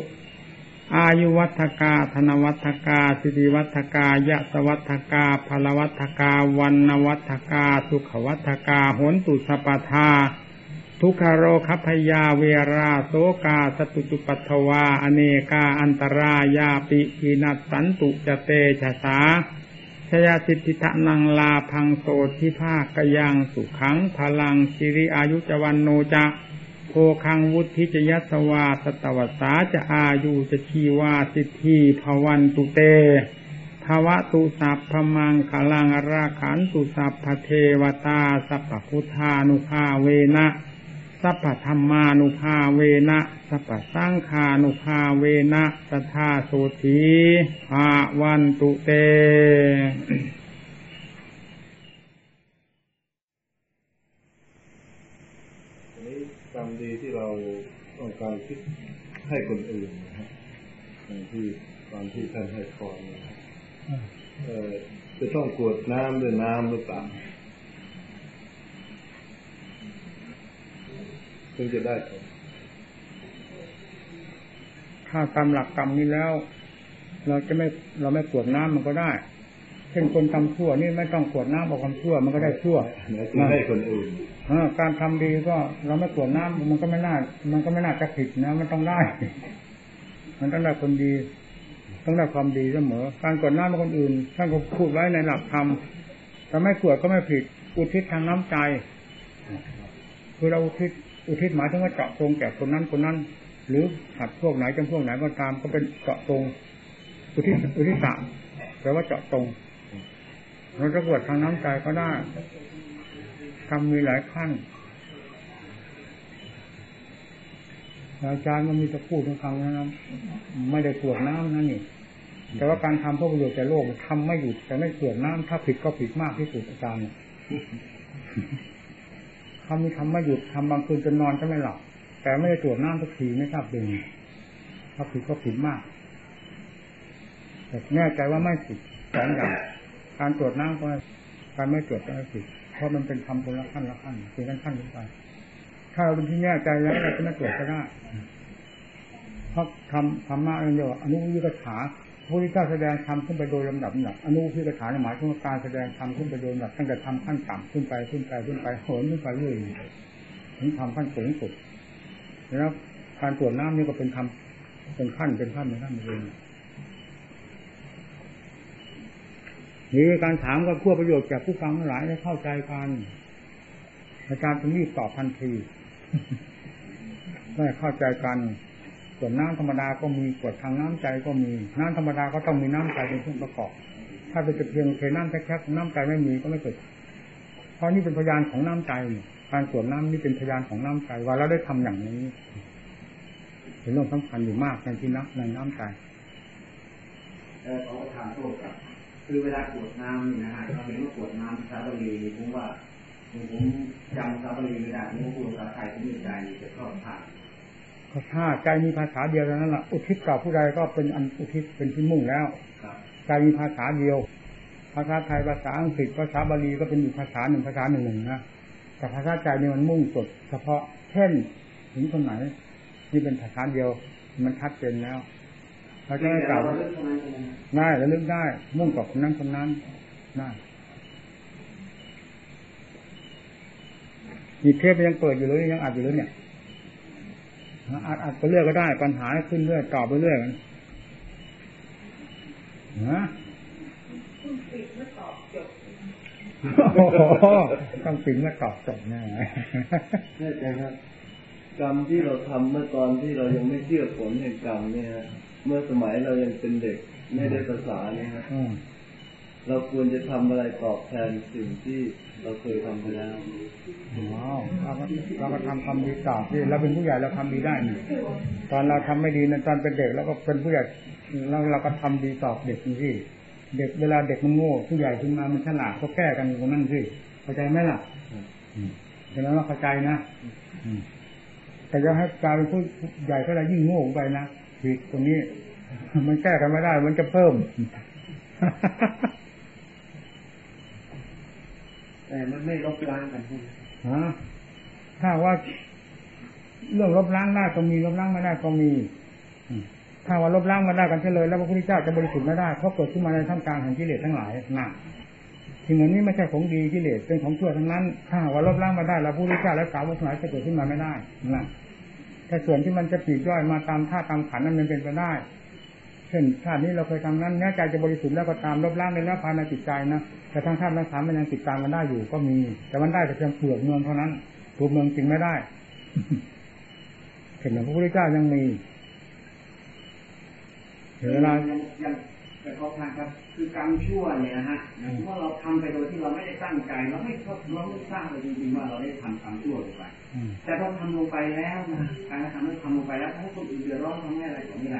อายุวัฑฒะโก ธะนะวัฑฒะโก สิริวัฑฒะโก ยะสะวัฑฒะโก พะละวัฑฒะโก วัณณะวัฑฒะโก สุขะวัฑฒะโก โหตุสัพพะทา ทุกขโรคัพยาเวราโสกา สตุจุปัทวา อเนกา อันตรายาปิกินัสสันตุจเตชะสาชยาสิทธิทะนังลาพังโสทิภาคกยังสุขังพลังสิริอายุจวันโนจะ โพคังวุธิจยัสวาสตวสาจะอายุจะชีวาสิทธิภวันตุเตภาวะตุสัพพมังขลังราขันตุสัพพเทวตา สัพพุทธานุภาเวนะสัพพธรรมานุภาเวนะสัพพสรังฆานุภาเวนะสัทธาโสธีภาวันตุเต อั นนี้กรรมดีที่เราต้องการคิดให้คนอื่นนะครับอย่างที่ตอนที่ท่านให้พรนะครับเอ่อจะต้องกรวดน้ำด้วยน้ำหรือเปล่าถึงจะได้ผลถ้าตามหลักกรรมนี้แล้ว เราจะไม่เราไม่กรวดน้ำมันก็ได้ เช่นคนทำชั่วนี่ไม่ต้องกรวดน้ำบอกความชั่ว มันก็ได้ชั่วหมายถึงให้คนอื่นเออการทำดีก็เราไม่กรวดน้ำมันก็ไม่น่า มันก็ไม่น่าจะผิดนะ มันต้องได้ มันต้องได้คนดี ต้องได้ความดีเสมอ การกรวดน้ำให้คนอื่นท่านก็พูดไว้ในหลักธรรมแต่ไม่กรวดก็ไม่ผิด อุทิศทางน้ำใจ คือเราอุทิศอุทิศหมายถึงว่าเจาะตรงแก่คนนั้นคนนั้น หรือสัตว์พวกไหนจำพวกไหนก็ตามก็เป็นเจาะตรงอุทิศอุทิศตะแปลว่าเจาะตรง เราจะบวชทางน้ำใจก็ได้ทำมีหลายขั้นอาจารย์มันมีจะพูดทั้งคำนะครับไม่ได้ตรวจน้ำนั่นนี่แต่ว่าการทำเพื่อประโยชน์แก่โลกทำไม่หยุดแต่ไม่ตรวจน้ำถ้าผิดก็ผิดมากที่สุดอาจารย์ทำมีทำไม่หยุดทำบางคืนจนนอนก็ไม่หลับแต่ไม่ได้ตรวจน้ำสักทีไม่ทราบเป็นไงถ้าผิดก็ผิดมากแต่แน่ใจว่าไม่ผิดสองอย่าง การตรวจน้ำก็การไม่ตรวจก็ไม่ผิดเพราะมันเป็นทำคนละขั้นละขั้นเป็นขั้นขั้นขึ้นไปถ้าเราเป็นที่แน่ใจแล้วเราจะไม่ตรวจก็ได้เพราะทำธรรมะนั่นเรียกว่าอนุวิกถาพระพุทธเจ้าแสดงธรรมขึ้นไปโดยลำดับลำดับอนุวิกถาหมายถึงการแสดงธรรมขึ้นไปโดยลำดับตั้งแต่ทำขั้นต่ำขึ้นไปขึ้นไปขึ้นไปโหนขึ้นไปเรื่อยถึงทำขั้นสูงสุดแล้วการตรวจน้ำนี่ก็เป็นทำเป็นขั้นเป็นขั้นเป็นขั้นเอง นี่การถามก็เพื่อประโยชน์แก่ผู้ฟังทั้งหลายได้เข้าใจกันอาจารย์ต้องรีบตอบทันทีได้เข้าใจกันส่วนน้ำธรรมดาก็มีกวดทางน้ำใจก็มีน้ำธรรมดาก็ต้องมีน้ำใจเป็นเครื่องประกอบ ถ้าเป็นเพียงเทน้ำแค่ๆน้ำใจไม่มีก็ไม่เกิดเพราะนี่เป็นพยานของน้ำใจ การสวนน้ำนี่เป็นพยานของน้ำใจว่าเราได้ทำอย่างนี้เป็นเรื่องสำคัญอยู่มากในที่นักในน้ำใจเออขอประทานโทษครับ คือเวลากรวดน้ำนี่นะฮะเราเห็นว่ากรวดน้ำภาษาบาลีผมว่าผมผมจำภาษาบาลีไม่ได้ผมก็พูดภาษาไทยผมไม่ใจจะเข้าทางก็ถ้าใจมีภาษาเดียวเท่านั้นแหละอุทิศต่อผู้ใดก็เป็นอันอุทิศเป็นที่มุ่งแล้วครับใจมีภาษาเดียว ภาษาไทยภาษาอังกฤษภาษาบาลีก็เป็นอีกภาษาหนึ่งภาษาหนึ่งหนึ่งนะแต่ภาษาใจนี่มันมุ่งสุดเฉพาะเช่นถึงคนไหนนี่เป็นภาษาเดียวมันชัดเจนแล้ว เราจะไม่กล่าวเราเลือกเท่านั้นใช่ไหมฮะได้ระลึกได้มุ่งกับคนนั้นคนนั้นได้มีเทปยังเปิดอยู่เลยยังอัดอยู่เลยเนี่ยอัดอัดไปเรื่อยก็ได้ ปัญหาขึ้นเรื่อยตอบไปเรื่อยกันฮะโอ้โหต้องปิดเมื่อตอบจบแน่แน่ใจครับกรรมที่เราทำเมื่อตอนที่เรายังไม่เชื่อผลแห่งกรรมเนี่ยฮะ เมื่อสมัยเรายังเป็นเด็กไม่ได้ภาษาเนี่ยฮะอืมเราควรจะทำอะไรตอบแทนสิ่งที่เราเคยทำไปแล้วว้าวเราก็เราก็ทำความดีตอบที่เราเป็นผู้ใหญ่เราทำดีได้นี่ตอนเราทำไม่ดีนะตอนเป็นเด็กเราก็เป็นผู้ใหญ่เราเราก็ทำดีตอบเด็กนี่สิเด็กเวลาเด็กมันโง่ผู้ใหญ่ขึ้นมามันฉลาดก็แก้กันตรงนั้นสิเข้าใจไหมล่ะอืมฉะนั้นเราเข้าใจนะอืมแต่จะให้กลายเป็นผู้ใหญ่ก็เลยยิ่งโง่ไปนะ ผิดตรงนี้ มันแก้กันไม่ได้ มันจะเพิ่ม แต่มันไม่ลบล้างกันใช่ไหมฮะถ้าว่าเรื่องลบล้างได้ก็มีลบล้างไม่ได้ก็มีอืมถ้าว่าลบล้างมาได้กันเฉลยแล้วพระพุทธเจ้าจะบริสุทธิ์ไม่ได้เพราะเกิดขึ้นมาในท่ามกลางแห่งกิเลสทั้งหลายน่ะสิ่งเหล่านี้ไม่ใช่ของดีกิเลสเป็นของชั่วทั้งนั้น ถ้าหากว่าลบล้างมาได้เราผู้รู้จักและสาวกทั้งหลายจะเกิดขึ้นมาไม่ได้นะ แต่ส่วนที่มันจะปีกย่อยมาตามท่าตามขันนั้นมันเป็นไปได้ เช่นชาตินี้เราเคยทำนั้นแม้ใจจะบริสุทธิ์แล้วก็ตามลบล้างในแล้วภายในจิตใจนะแต่ทางท่านทั้งสามมันยังติดตามกันได้อยู่ ก็มี แต่มันได้แต่เพียงเปลือกเมืองเท่านั้นตัวเมืองจริงไม่ได้เห็นอย่างพระพุทธเจ้ายังมีเวลายังยัง แต่เขาทางครับคือกรรมชั่วเนี่ยนะฮะอย่างที่ว่าเราทำไปโดยที่เราไม่ได้ตั้งใจเราไม่เราไม่ทราบเลยจริงๆว่าเราได้ทำกรรมชั่วลงไปอืมแต่พอทำลงไปแล้วนะการกระทำนั้นทำลงไปแล้วถ้าคนอื่นเดือดร้อนทำให้อะไรต่อไม่ไร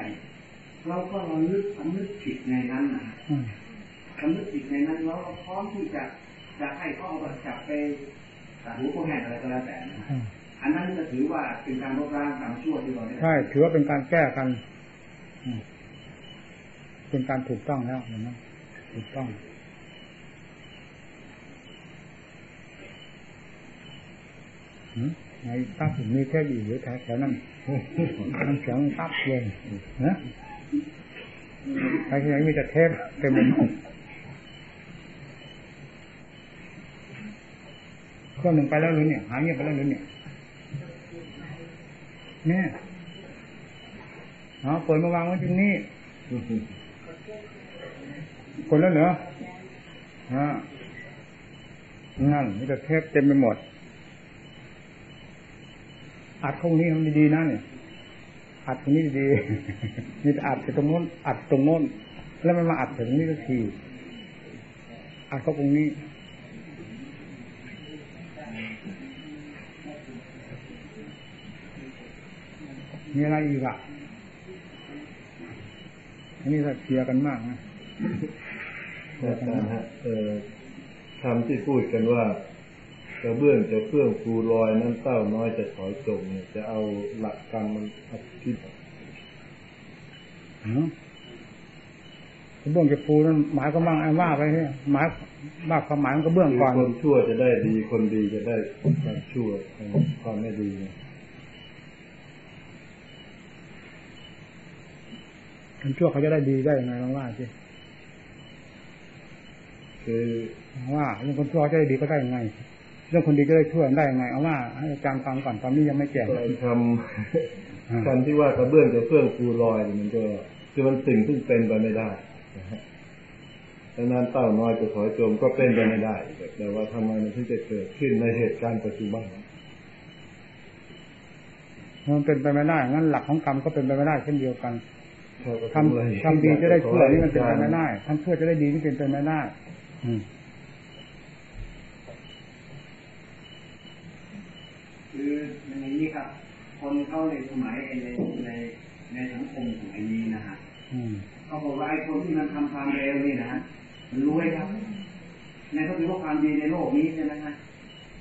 เราก็เราลึกสำนึกผิดในนั้นนะอืมสำนึกผิดในนั้นแล้วเราพร้อมที่จะจะให้เขาเอาไปจับไปสาหูพวกแห่งอะไรก็แล้วแต่นะฮะอืมอันนั้นจะถือว่าเป็นการลบล้างกรรมชั่วที่เราได้ใช่ถือว่าเป็นการแก้กันอืม เป็นการถูกต้องแล้วเห็นไหมถูกต้อง หืมในตับมีแค่ดีหรือแถวแถวนั้นมันเสียงตับเลยนนะใครที่ไหนมีแต่เทปเต็มไปหมดเครื่องหนึ่งไปแล้วหรือเนี่ย หายเงียบไปแล้วหรือเนี่ยเนี่ยเอาเปิดมาวางไว้ที่นี่ คนแล้วเหรอฮะนั่นมีแต่เทปเต็มไปหมด อัดตรงนี้มันดีๆนะเนี่ยอัดตรงนี้ดีนี่อัดไปตรงโน้น อัดตรงโน้น แล้วมันมาอัดถึงนี่สักทีอัดเข้าตรงนี้มีอะไรอีกอะนนี้ก็เคลียร์กันมากนะ อาร์กันจารมากย์ฮะเอ่อคำที่พูดกันว่ากระเบื้องจะเฟื่องฟูลอยน้ำเต้าน้อยจะถอยจมเนี่ยจะเอาหลักการมันอธิบายหืมกระเบื้องจะฟูนั่นหมายก็มั่งไอ้ว่าไปเนี่ยหมายว่าความหมายมันกระเบื้องก่อนคนชั่วจะได้ดีคนดีจะได้ความชั่วความไม่ดีเนี่ยคนชั่วเขาจะได้ดีได้ยังไงลองว่าสิ คือว่าเรื่องคนชั่วจะได้ดีก็ได้ยังไง เรื่องคนดีจะได้ชั่วได้ยังไง เอาว่าให้อาจารย์ฟังก่อนตอนนี้ยังไม่แก่ก็ไอ้คำคำที่ว่ากระเบื้องจะเฟื่องฟูลอยเนี่ยมันก็คือมันสิ่งซึ่งเป็นไปไม่ได้นะฮะดังนั้นเต้าน้อยจะถอยจมก็เป็นไปไม่ได้ แต่ว่าทำไมมันถึงจะเกิดขึ้นในเหตุการณ์ปัจจุบันมันเป็นไปไม่ได้ งั้นหลักของกรรมก็เป็นไปไม่ได้เช่นเดียวกันเขาก็ทำทำดีจะได้ชั่วนี่มันเป็นไปไม่ได้ทำชั่วจะได้ดีนี่เป็นไปไม่ได้อืม คืออย่างนี้ครับ คนเข้าในสมัยในในในสังคมของไอ้นี้นะฮะอืมเขาบอกว่าไอ้คนที่มันทำความเร็วนี่นะฮะมันรวยครับในเขาถือว่าความดีในโลกนี้ใช่ไหมฮะ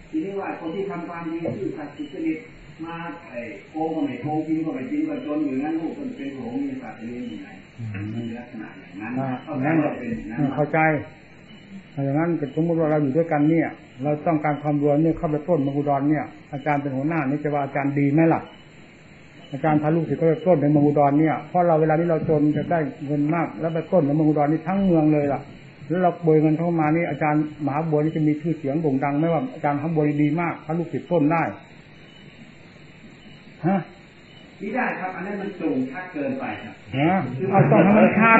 ทีนี้ว่าคนที่ทำความดีซื่อสัตย์สุจริตมาไอ้โกงก็ไม่โกงจริงก็ไม่จริงก็จนอยู่งั้นลูกมันเป็นโหงมีสัตว์จะเลี้ยงยังไงมันเป็นลักษณะอย่างนั้นอ่าเข้าใจ งั้นว่าเป็นอย่างนั้นเข้าใจถ้าอย่างนั้นสมมติว่าเราอยู่ด้วยกันเนี่ย เราต้องการความรวยเนี่ยเข้าไปปล้นมังกุฎรเนี่ย อาจารย์เป็นหัวหน้านี่จะว่าอาจารย์ดีไหมล่ะ อาจารย์พาลูกศิษย์ก็ไปปล้นในมังกุฎรเนี่ยเพราะเราเวลาที่เราจนจะได้เงินมาก แล้วไปปล้นในมังกุฎรนี่ทั้งเมืองเลยล่ะ แล้วเราโบยเงินเข้ามานี่อาจารย์มหาบัวนี่จะมีชื่อเสียงโด่งดังไหมว่าอาจารย์มหาบัวดีมากพาลูกศิษย์ปล้นได้ฮะ ที่ได้ครับ อันนั้นมันจงชัดเกินไปครับฮะเอาต้องให้มันชัด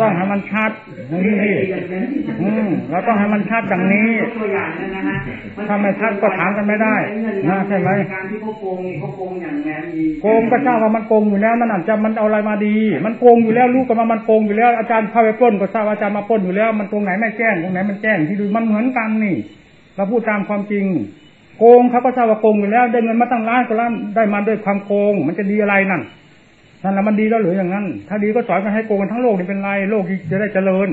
ต้องให้มันชัดนี่ดิอืมเราต้องให้มันชัดอย่างนี้ยกตัวอย่างนั้นนะฮะถ้าไม่ชัดก็ถามกันไม่ได้นะใช่ไหมการที่เขาโกงนี่เขาโกงอย่างแมนมีโกงก็เจ้าว่ามันโกงอยู่แล้วมันอาจจะมันเอาอะไรมาดี มันโกงอยู่แล้วรู้กันว่ามันโกงอยู่แล้วอาจารย์เข้าไปปล้นก็ทราบว่าอาจารย์มาปล้นอยู่แล้ว มันตรงไหนไม่แจ้งตรงไหนมันแจ้งที่ดูมันเหมือนกันนี่ เราพูดตามความจริง โกงเขาก็ทราบว่าโกงอยู่แล้ว ได้เงินมาตั้งล้านก็ล้านได้มาด้วยความโกง มันจะดีอะไรนั่นนั่นแหละมันดีแล้วหรืออย่างนั้น ถ้าดีก็สอนกันให้โกงกันทั้งโลกนี่เป็นไรโลกจะได้เจริญ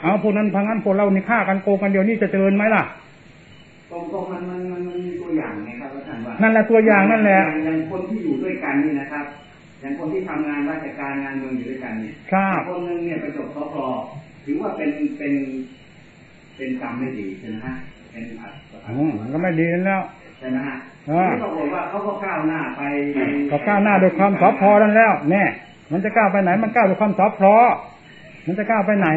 เอาพวกนั้นพังนั้นพวกเรานี่ฆ่ากันโกงกันเดียวนี่จะเจริญไหมล่ะตรงตรงมันมันมันมีตัวอย่างไงครับอาจารย์ว่านั่นแหละตัวอย่างนั่นแหละอย่างคนที่อยู่ด้วยกันนี่นะครับอย่างคนที่ทำงานราชการงานเมืองอยู่ด้วยกันเนี่ยทราบคนหนึ่งเนี่ยไปจบสพถือว่าเป็นเป็นเป็นกรรมไม่ดีใช่ไหมฮะ มมันก็ไม่ดีนั่นแล้วใช่ไหมฮะอ่าที่ปรากฏว่าเขาก็ก้าวหน้าไปในก็ก้าวหน้าโดวยความสอพอนั่นแล้วแน่มันจะก้าวไปไหน มันก้าวด้วยความสอพอมันจะก้าวไปไหน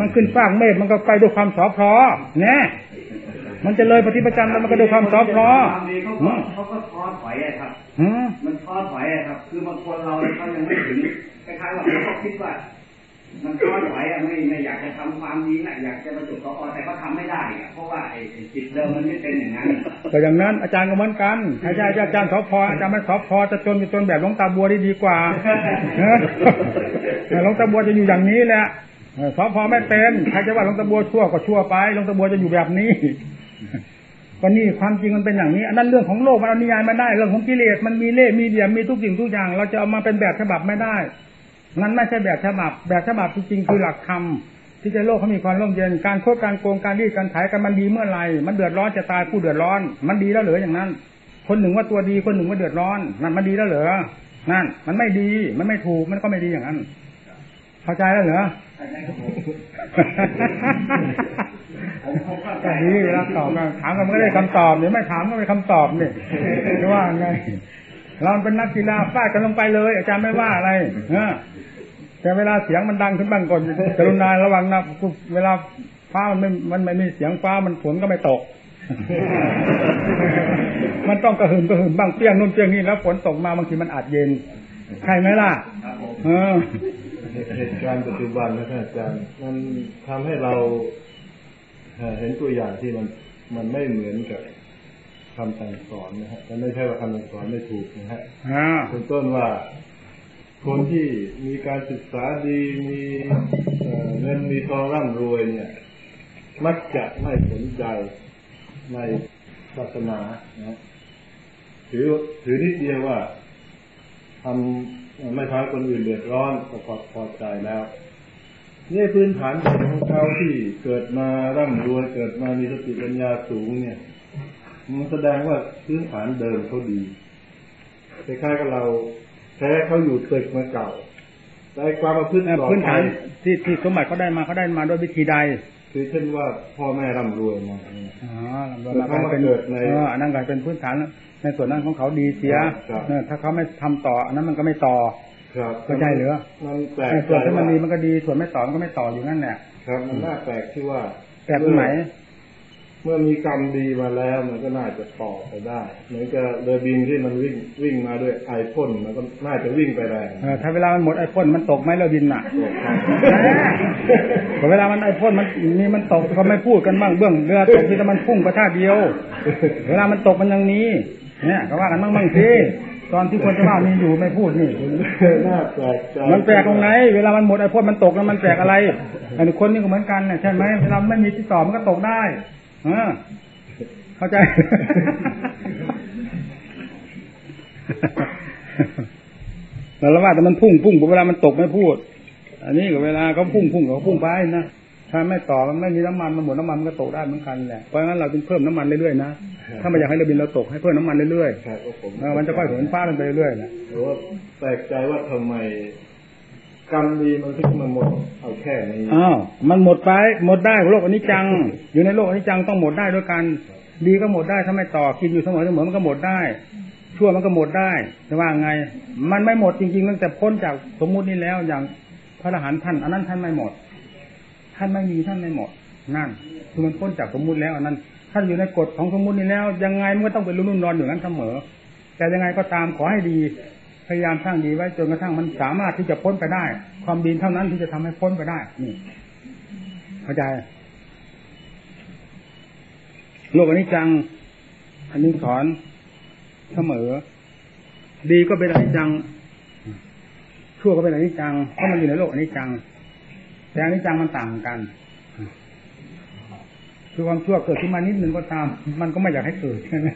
มันขึ้นฟากเมฆมันก็ไปด้วยความสอพรอแน่มันจะเลยปฏิปจันแล้วมันก็ด้วยความสอพรอความดีเขาก็เขาก็ท้อถอยอะครับหืมมันท้อถอยอะครับ คือบางคนเราเขายังไม่ถึงคล้ายๆว่าเขาคิดว่า มันท้อถอยอะไม่ไม่อยากจะทำความดีนะอยากจะประจุต่อแต่ก็ทำไม่ได้อะเพราะว่าไอ้จิตเดิมมันไม่เป็นอย่างนั้นก็อย่างนั้นอาจารย์ก็เหมือนกันอาจารย์อาจารย์สอพออาจารย์ไม่สอพอจะจนจะจนแบบหลวงตาบัวได้ดีกว่าเออหลวงตาบัวจะอยู่อย่างนี้แหละสอพอไม่เป็นใครจะว่าหลวงตาบัวชั่วก็ชั่วไปหลวงตาบัวจะอยู่แบบนี้ก็นี่ความจริงมันเป็นอย่างนี้อันนั้นเรื่องของโลกมันเอานิยายมาได้เรื่องของกิเลสมันมีเล่มีเหลี่ยมีทุกสิ่งทุกอย่าง เราจะเอามาเป็นแบบฉบับไม่ได้ นั่นไม่ใช่แบบฉบับ แบบฉบับจริงๆคือหลักธรรมที่จะโลกเขามีความร่มเย็นการโคดการโกงการรีดการขายกันมันดีเมื่อไหร่มันเดือดร้อนจะตายผู้เดือดร้อน มันดีแล้วเหรออย่างนั้น คนหนึ่งว่าตัวดีคนหนึ่งว่าเดือดร้อนนั่นมันดีแล้วเหรอนั่น มันไม่ดีมันไม่ถูกมันก็ไม่ดีอย่างนั้น เข้าใจแล้วเหรอผมผมเข้าใจก็ดีเวลาตอบกันถามกันมันก็ได้คำตอบเดี๋ยวไม่ถามก็ไม่คำตอบนี่จะว่าไง เราเป็นนักกีฬาฟาดกันลงไปเลย อาจารย์ไม่ว่าอะไรแต่เวลาเสียงมันดังขึ้นบ้างก่อนกรุณาระวังนะเวลาฟ้ามันไม่มันไม่มีเสียงฟ้ามันฝนก็ไม่ตก มันต้องกระหึ่มกระหึ่มบ้างเปรี้ยงนู่นเปียงนี่แล้วฝนตกมาบางทีมันอาจเย็นใช่ไหมล่ะเหตุการณ์ปัจจุบันนะครับอาจารย์มันทำให้เราเอ่อเห็นตัวอย่างที่มันมันไม่เหมือนกับ คำสั่งสอนนะฮะมันไม่ใช่ว่าคำสั่งสอนไม่ถูกนะฮะอ่าเป็นต้นว่าคนที่มีการศึกษาดีมีเอ่อเงินมีทองร่ำรวยเนี่ย มักจะไม่สนใจในศาสนานะถือถือนิดเดียวว่าทำไม่ทำให้คนอื่นเดือดร้อนก็พอพอใจแล้วนี่พื้นฐานของเขาที่เกิดมาร่ำรวยเกิดมามีสติปัญญาสูงเนี่ย มันแสดงว่าพื้นฐานเดิมเขาดีคล้ายๆกับเราแพ้เขาอยู่ตึกมาเก่าแต่ความประพฤติต่อพื้นไปฐานที่ที่สมบัติเขาได้มาเขาได้มาด้วยวิธีใดคือเช่นว่าพ่อแม่ร่ำรวยมาเนี่ยอ๋อลำดับมาเป็นเกิดในเอออันนั้นก็เป็นพื้นฐานในส่วนนั้นของเขาดีเสียครับเออถ้าเขาไม่ทำต่อ อันนั้นมันก็ไม่ต่อครับเข้าใจเหรือมันแปลกในใจส่วนที่มันว่าดีมันก็ดีส่วนไม่ต่อมันก็ไม่ต่ออยู่นั่นแหละครับมันน่าแปลกที่ว่าแต่ตรงไหน เมื่อมีกรรมดีมาแล้ว มันก็น่าจะต่อไปได้เหมือนกับเรือบินที่มันวิ่งวิ่งมาด้วยไอพ่นมันก็น่าจะวิ่งไปแรงเออถ้าเวลามันหมดไอ้พ่นมันตกไหมเราดินน่ะตกครับแต่เวลามันไอ้พ่นมันมีมันตกก็ไม่พูดกันบ้างเบื้องเรือตกที่แต่มันพุ่งประท่าเดียว เวลามันตกมันยังมีเนี่ยก็ว่ากันบ้างบ้างสิตอนที่คนจะว่ามีอยู่ไม่พูดนี่น่าแปลกใจมันแปลกตรงไหน เวลามันหมดไอ้พ่นมันตกแล้วมันแปลกอะไรอันนี้คนนี่ก็เหมือนกันน่ะใช่ไหมเวลาไม่มีที่ต่อมันก็ตกได้ เออเข้าใจแล้วว่าแต่มันพุ่งพุ่งเวลามันตกไม่พูด อันนี้ก็เวลาเขาพุ่งพุ่งเขาพุ่งไปนะถ้าไม่ต่อมันไม่มีน้ำมันมันหมดน้ำมันมันก็ตกได้เหมือนกันแหละเพราะงั้นเราจึงเพิ่มน้ำมันเรื่อยๆนะถ้าไม่อยากให้เรือบินเราตกให้เพิ่มน้ำมันเรื่อยครับผมๆเออมันจะค่อยเหินฟ้ามันไปเรื่อยๆแหละแต่ว่าแปลกใจว่าทำไม กรรมดีมันถึงมาหมดเอาแค่นี้อ้าวมันหมดไป หมดได้โลกอนิจจัง อยู่ในโลกอนิจจังต้องหมดได้ด้วยกัน ดีก็หมดได้ถ้าไม่ต่อกินอยู่เสมอเสมอมันก็หมดได้ ชั่วมันก็หมดได้จะว่าไง มันไม่หมดจริงๆตั้งแต่พ้นจากสมมุตินี้แล้วอย่างพระอรหันต์ท่านอันนั้นท่านไม่หมด ท่านไม่มีท่านไม่หมดนั่นคือมันพ้นจากสมมุติแล้วอันนั้นท่านอยู่ในกฎของสมมุตินี้แล้ว ยังไงมันก็ต้องเป็นรุ่นรุ่นนอนอยู่นั้นเสมอ แต่ยังไงก็ตามขอให้ดี พยายามสร้างดีไว้จนกระทั่งมันสามารถที่จะพ้นไปได้ ความดีเท่านั้นที่จะทำให้พ้นไปได้ นี่เข้าใจโลกอนิจจัง อันนี้สอนเสมอ ดีก็เป็นอนิจจัง ชั่วก็เป็นอนิจจังเพราะมันอยู่ในโลกอนิจจัง แต่อนิจจังมันต่างกันคือความชั่วเกิดขึ้นมานิดหนึ่งก็ตาม มันก็ไม่อยากให้เกิดใช่ไหม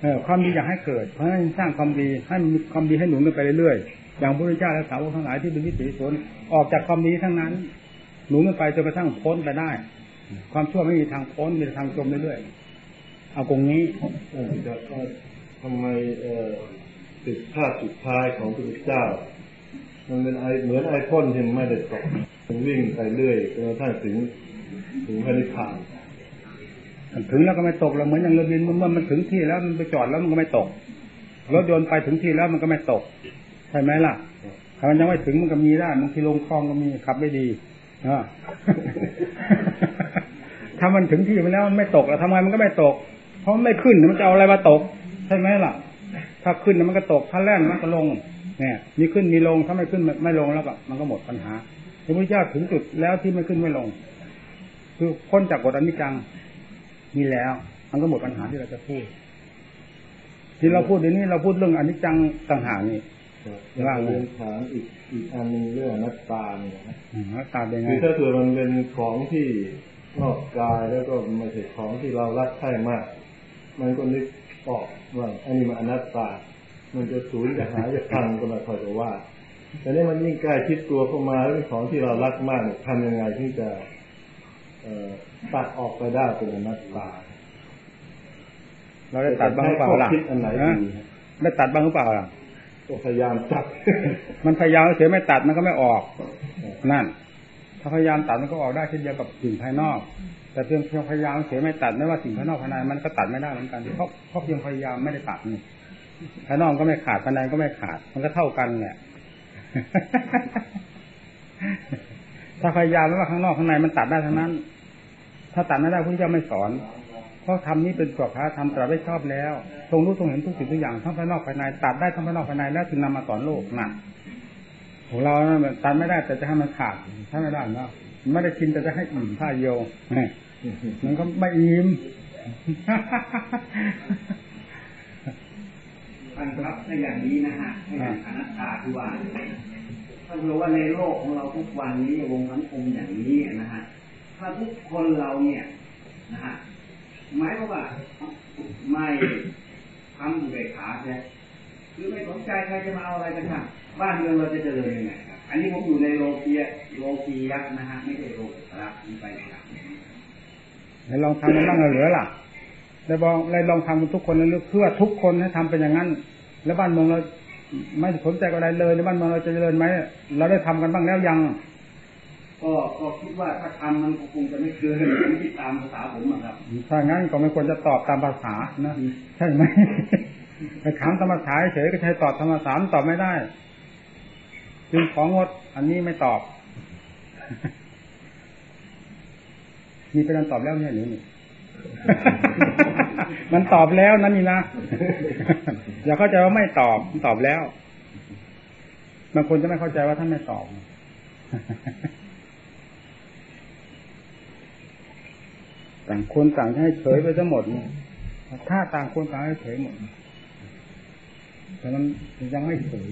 เออความดีอยากให้เกิด เพราะฉะนั้นสร้างความดีให้มีความดีให้หนุนกันไปเรื่อยๆ อย่างพระพุทธเจ้าและสาวกทั้งหลายที่เป็นวิถีสนออกจากความดีทั้งนั้น หนุนกันไปจนกระทั่งพ้นไปได้ ความชั่วไม่มีทางพ้นมีแต่ทางจมเรื่อยๆ เอาตรงนี้ทำไมเอ่อติดภาพสุดท้ายของพระพุทธเจ้า มันเป็นไอเหมือนไอพ่นที่ไม่ได้ตกมันวิ่งไปเรื่อยจนกระทั่งถึงถึงพระนิพพาน ถึงแล้วก็ไม่ตกแล้วเหมือนอย่างเรือบินเมื่อมันถึงที่แล้วมันไปจอดแล้วมันก็ไม่ตกรถยนต์ไปถึงที่แล้วมันก็ไม่ตกใช่ไหมล่ะถ้ามันยังไม่ถึงมันก็มีได้บางทีลงคลองก็มีขับไม่ดีถ้ามันถึงที่มันแล้วมันไม่ตกแล้วทำไมมันก็ไม่ตก เพราะมันไม่ขึ้นมันจะเอาอะไรมาตก ใช่ไหมล่ะ ถ้าขึ้นมันก็ตกถ้าแล่นมันก็ลง เนี่ย มีขึ้นมีลงถ้าไม่ขึ้นไม่ลงแล้วก็มันก็หมดปัญหาพระพุทธเจ้าถึงจุดแล้วที่ไม่ขึ้นไม่ลง คือพ้นจากกฎอนิจจัง มีแล้ว มันก็หมดปัญหาที่เราจะพูด ที่เราพูดเดี๋ยวนี้เราพูดเรื่องอนิจจังต่างหากนี่ว่าเรียนถามอีกอีกอันหนึงเรื่องอนัตตาเนี่ยนะอืมแล้วตามเป็นไงคือถ้าเกิดมันเป็นของที่นอกกายแล้วก็ไม่ใช่ของที่เรารักใคร่มาก มันก็นึกออกว่าอันนี้มันอนัตตา มันจะสูญจะหายจะพังก็ไม่ค่อยจะว่าแต่นี่มันยิ่งใกล้ชิดตัวเข้ามาแล้วเป็นของที่เรารักมากเนี่ยทำยังไงที่จะเอ่อ ตัดออกไปได้เป็นอนัตตา เราได้ตัดบ้างหรือเปล่าล่ะให้ข้อคิดอันไหนฮะดีได้ตัดบ้างหรือเปล่าล่ะก็พยายามจับมันพยายามเฉยไม่ตัดมันก็ไม่ออก นั่น ถ้าพยายามตัดมันก็ออกได้เช่นเดียวกับสิ่งภายนอก แต่เพียงเพียงพยายามเฉยไม่ตัดไม่ว่าสิ่งภายนอกภายในมันก็ตัดไม่ได้เหมือนกันเพราะเพราะเพียงพยายามไม่ได้ตัดนี่ภายนอกก็ไม่ขาดภายในก็ไม่ขาด มันก็เท่ากันแหละ ถ้าพยายามไม่ว่าข้างนอกข้างในมันตัดได้ทั้งนั้น ถ้าตัดไม่ได้พระพุทธเจ้าไม่สอน เพราะทำนี้เป็นกรอบพระทำตรัสไว้ชอบแล้ว ทรงรู้ทรงเห็นทุกสิ่งทุกอย่างทั้งภายนอกภายใน ตัดได้ทั้งภายนอกภายในแล้วจึงนำมาสอนโลกนั่นของเรานะมันตัดไม่ได้แต่จะให้มันขาดถ้าไม่ได้เนาะไม่ได้กินแต่จะให้อิ่มผ้าเยียวนี่มันก็ไม่อิ่มท่านครับถ้าอย่างนี้นะฮะให้เป็นอนัตตาที่ว่า ถ้าเผื่อว่าในโลกของเราทุกวันนี้วงสังคมอย่างนี้นะฮะถ้าทุกคนเราเนี่ยนะฮะหมายว่าไม่ทำอุเบกขาใช่คือไม่สนใจใครจะมาเอาอะไรกันบ้างบ้านเมืองเราจะเจริญยังไงครับอันนี้ผมอยู่ในโลกียโลกีย์นะฮะไม่ใช่โลกุตระมีไปครับไหนลองทำกันบ้างเหลือล่ะแล้วลองเลยลองทำทุกคนเลยเพื่อทุกคนให้ทำเป็นอย่างนั้น แล้วบ้านเมืองเรา ไม่สนใจอะไรเลยแล้วบ้านเมืองเราจะเจริญไหมเราได้ทำกันบ้างแล้วยัง ก็ก็คิดว่าถ้าทำมันก็คงจะไม่เกินผมคิดตามภาษาผมอะครับถ้างั้นก็ไม่ควรจะตอบตามภาษานะใช่ไหมไปถามธรรมศาสตร์เฉยก็ใช้ตอบธรรมศาสตร์ตอบไม่ได้จึงของด อันนี้ไม่ตอบ มีเป็นการตอบแล้วเนี่ยหรือนี่ มันตอบแล้วนั่นนี่นะอย่าเข้าใจว่าไม่ตอบมันตอบแล้วบางคนจะไม่เข้าใจว่าท่านไม่ตอบต่างคนต่างให้เฉยไปทั้งหมดถ้าต่างคนต่างให้เฉยหมดแต่มันยังไม่เฉย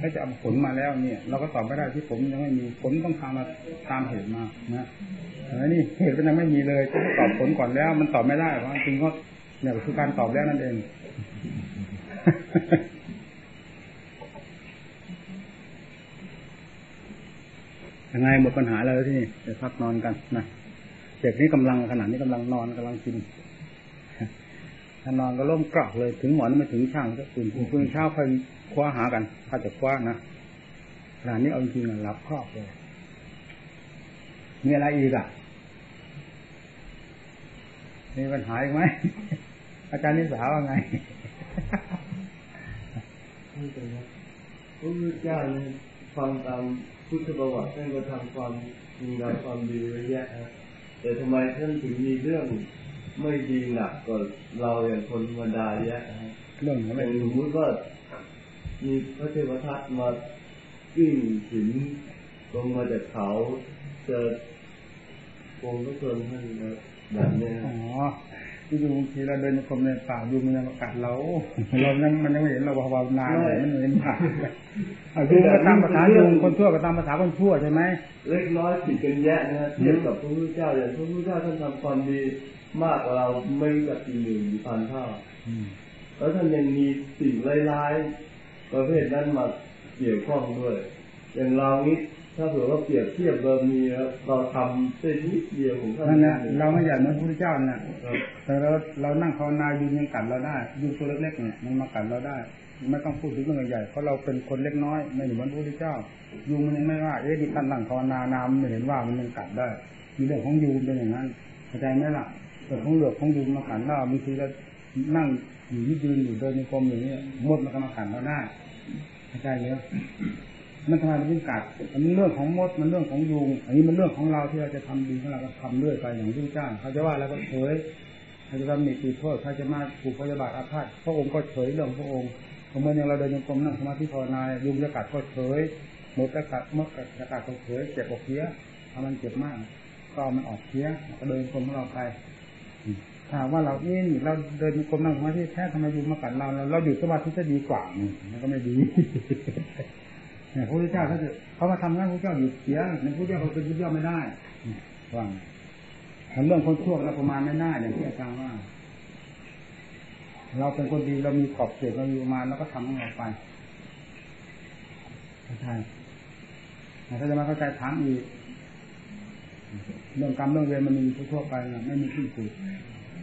ถ้จะเอาผลมาแล้วเนี่ย เราก็ตอบไม่ได้ที่ผมยังไม่มีผลต้องทำมาตามเหตุมานะแล้วนี่เหตุมันยังไม่มีเลยต้องตอบผลก่อนแล้ว มันตอบไม่ได้เพราะจริงก็เนี่ยคือการตอบแล้วนั่นเองยังไงหมดปัญหาแล้วที่นี่เดี๋ยวพักนอนกันนะเด็กนี้กำลังขนาดนี้กำลังนอนกำลังกิน ถ้านอนก็ล้มกรอกเลยถึงหมอนไม่ถึงช่างก็ตื่นพรุ่งเช้าค่อยคว้าหากันถ้าจะคว้านะขนาดนี้เอาจริงๆหลับครอบเลยมีอะไรอีกอะมีปัญหาอีกไหมอาจารย์นิสาว่าไงนี่เป็นครับพระพุทธเจ้าเนี่ยฟังตามพุทธประวัติท่านก็ทำความมีความดีไว้แยะนะแต่ทำไมท่านถึงมีเรื่อง ไม่ดีหนักกว่าเราอย่างคนธรรมดาแยะนะฮะเรื่องของออะไรย่างสมมติว่ามีพระเทวทัตมาวิ่งถึงลงมาจากเขาเจอองค์พระชนท่านแบบเนี้ยอ๋อที่ดูบางทีเราเดินในกรมในป่าดูมันยังประกาศเราเรายังมันยังไม่เห็นเราภาวนาเลยมันเห็นผ่าเอายุงก็ตามภาษายุงคนชั่วก็ตามภาษาคนชั่วใช่ไหมเล็กน้อยผิดกันแยะนะฮะเทียบกับพระพุทธเจ้าอย่างพระพุทธเจ้าท่านทำความดี มากกว่าเราไม่รู้จักกี่หมื่นกี่พันเท่าอืมแล้วท่านยังมีสิ่งร้ายๆประเภทนั้นมาเกี่ยวข้องด้วย อย่างเรานี้ถ้าเผื่อว่าเปรียบเทียบเรามีแล้วเราทำเส้นนิดเดียวของท่านนั่นแหละเราไม่อยากเหมือนพระพุทธเจ้าน่ะครับแต่เราเรานั่งภาวนายุงยังกัดเราได้ยุงตัวเล็กๆเนี่ยมันมากัดเราได้ ไม่ต้องพูดถึงเรื่องใหญ่ๆเพราะเราเป็นคนเล็กน้อยไม่เหมือนพระพุทธเจ้า ยุงมันยังไม่ว่าเอ๊ะดิท่านนั่งภาวนานามันไม่เห็นว่ามันยังกัดได้มีเรื่องของยุงเป็นอย่างนั้นเข้าใจไหมล่ะ เรื่องของเหลือของยุงมากัดเราบางทีเรานั่งอยู่ยืนอยู่เดินในกรมอย่างนี้มดมันก็มากัดเราได้เข้าใจไหมมันทำไมมันยิ่งกัดอันนี้เรื่องของมดมันเรื่องของยุง อันนี้มันเรื่องของเราที่เราจะทำดีของเราก็ทำเรื่อยไปอย่างยิ่งจ้างเขาจะว่าแล้วก็เฉยเขาจะทำหนีตีโทษเขาจะมาผูกพยาบาทอาฆาตพระองค์ก็เฉยเรื่องพระองค์เมื่อย่างเราเดินยังกรมนั่งสมาธิภาวนายุงจะกัดก็เฉยมดจะกัดมดจะกัดก็เฉยเจ็บอกเพี้ยถ้ามันเจ็บมาก ก็มันออกเพี้ยก็เดินกรมของเราไป ถ้าว่าเราเอ๊ะเราเดินกรมนั่งสมาธิแท้ทำไมยุงมากัดเราเราอยู่สมาธิจะดีกว่ามันก็ไม่ดีพระพุทธเจ้าเขาจะเขามาทำงานพระพุทธเจ้าอยู่เสียในพระพุทธเจ้าเขาเป็นพระพุทธเจ้าไม่ได้ว่างทำเรื่องคนชั่วเราประมาณไม่ได้อย่างที่อาจารย์ว่า เราเป็นคนดีเรามีขอบเขตเรามีประมาณแล้วก็ทำของเราไปใช่ถ้าจะมาเข้าใจถามอีก เรื่องกรรมเรื่องเวรมันมีทั่วไปนะไม่มีที่สุด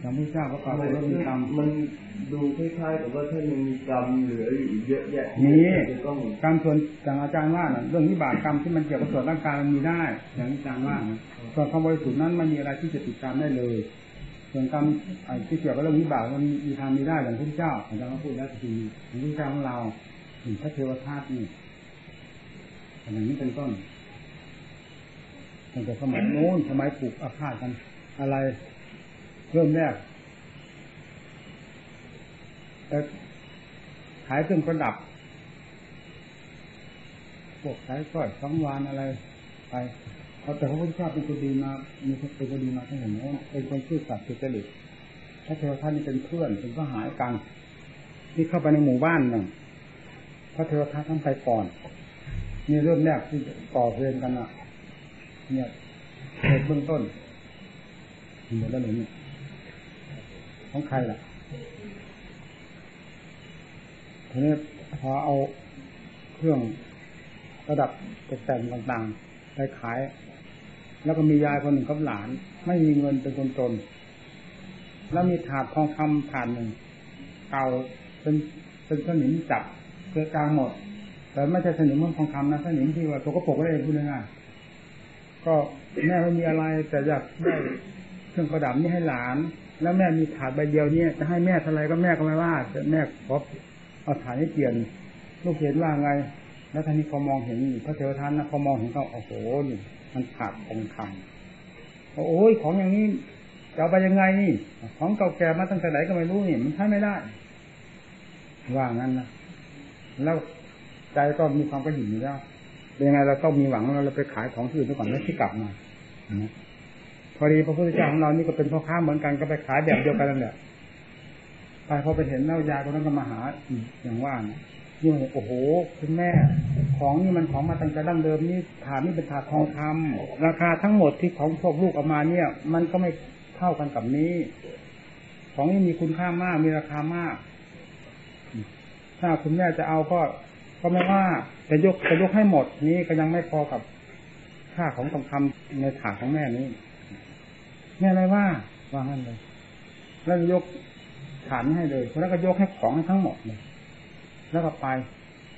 อย่างพระเจ้าก็กล่าวว่าเรื่องกรรมมันดูคล้ายๆกับว่าท่านยังมีกรรมเหลืออยู่อีกเยอะแยะนี่จะต้องกรรมส่วนอย่างอาจารย์ว่าน่ะเรื่องวิบากกรรมที่มันเกี่ยวกับส่วนร่างกายมันมีได้ อย่างที่อาจารย์ว่านะส่วนความบริสุทธิ์นั้นมันมีอะไรที่จะติดตามได้เลย ส่วนกรรมไอ้ที่เกี่ยวกับเรื่องวิบากมันมีทางมีได้อย่างที่เจ้าอาจารย์ก็พูดแล้วทีอย่างที่เจ้าของเราถึงพระเทวทัตนี่อย่างนี้เป็นต้น ตั้งแต่สมัยโน้นสมัยปลูกอาฆาตกัน อะไรเริ่มแรกแต่ขายเครื่องประดับพวกสายสร้อยสังวานอะไรไปเอาแต่พระพุทธเจ้าเป็นคนดีมามีเป็นคนดีมาทั้งหมดนะเป็นคนซื่อสัตย์สุจริตพระเทวทัตนี่เป็นเพื่อนเป็นก็หายกันที่เข้าไปในหมู่บ้านน่ะพระเทวทัตท่านไปก่อนนี่เริ่มแรกที่ก่อเพลงกันอะ เนี่ยเหตุเบื้องต้นหมดแล้วหนึ่งของใครล่ะทีนี้พอเอาเครื่องประดับตกแต่งต่างๆ ไปขาย แล้วก็มียายคนหนึ่งกับหลาน ไม่มีเงินเป็นคนจน แล้วมีถาดทองคำถาดหนึ่งเก่าเป็นเป็นสนิมจับเกลือกลางหมด แต่ไม่ใช่สนิมมันทองคำนะสนิมที่ว่าตัวกระปกก็ได้พูดง่ายๆ ก็แม่ไม่มีอะไรแต่อยากได้เครื่องประดับนี้ให้หลาน แล้วแม่มีถาดใบเดียวนี่จะให้แม่ท่าไรก็แม่ก็ไม่ว่าแต่แม่ขอเอาถาดนี้เปลี่ยนลูกเห็นว่าไง แล้วท่านนี้พอมองเห็นพระเทวทัตนะพอมองเห็นก็โอ้โหนี่มันขาดทองคำโอ้ยของอย่างนี้จะเอาไปยังไงนี่ของเก่าแก่มาตั้งแต่ไหนก็ไม่รู้นี่มันใช้ไม่ได้ ว่างั้นนะแล้วใจก็มีความกระหยิ่มอยู่แล้ว เป็นยังไงเราต้องมีหวังเราเราไปขายของที่อื่นไปก่อนแล้วที่กลับมาพอดีพระพุทธเจ้าของเรานี่ก็เป็นพ่อค้าเหมือนกันก็ไปขายแบบเดียวกันนั่นแหละไปพอไปเห็นเล่ายาคนนั้นก็มาหาอย่างว่านะนี่โอ้โหคุณแม่ ของนี่มันของมาตั้งแต่ดั้งเดิมนี่ถาดนี่เป็นถาดทองคำราคาทั้งหมดที่ของพวกลูกเอามาเนี่ย มันก็ไม่เท่ากันกับนี้ ของนี่มีคุณค่ามากมีราคามาก ถ้าคุณแม่จะเอาก็ ก็ไม่ว่าจะยกจะยกให้หมดนี้ก็ยังไม่พอกับค่าของทองคำในถาดของแม่นี้แม่อะไรว่าว่างั้นเลย แล้วยกฐานให้เลยแล้วก็ยกให้ของทั้งหมดเลยแล้วก็ไป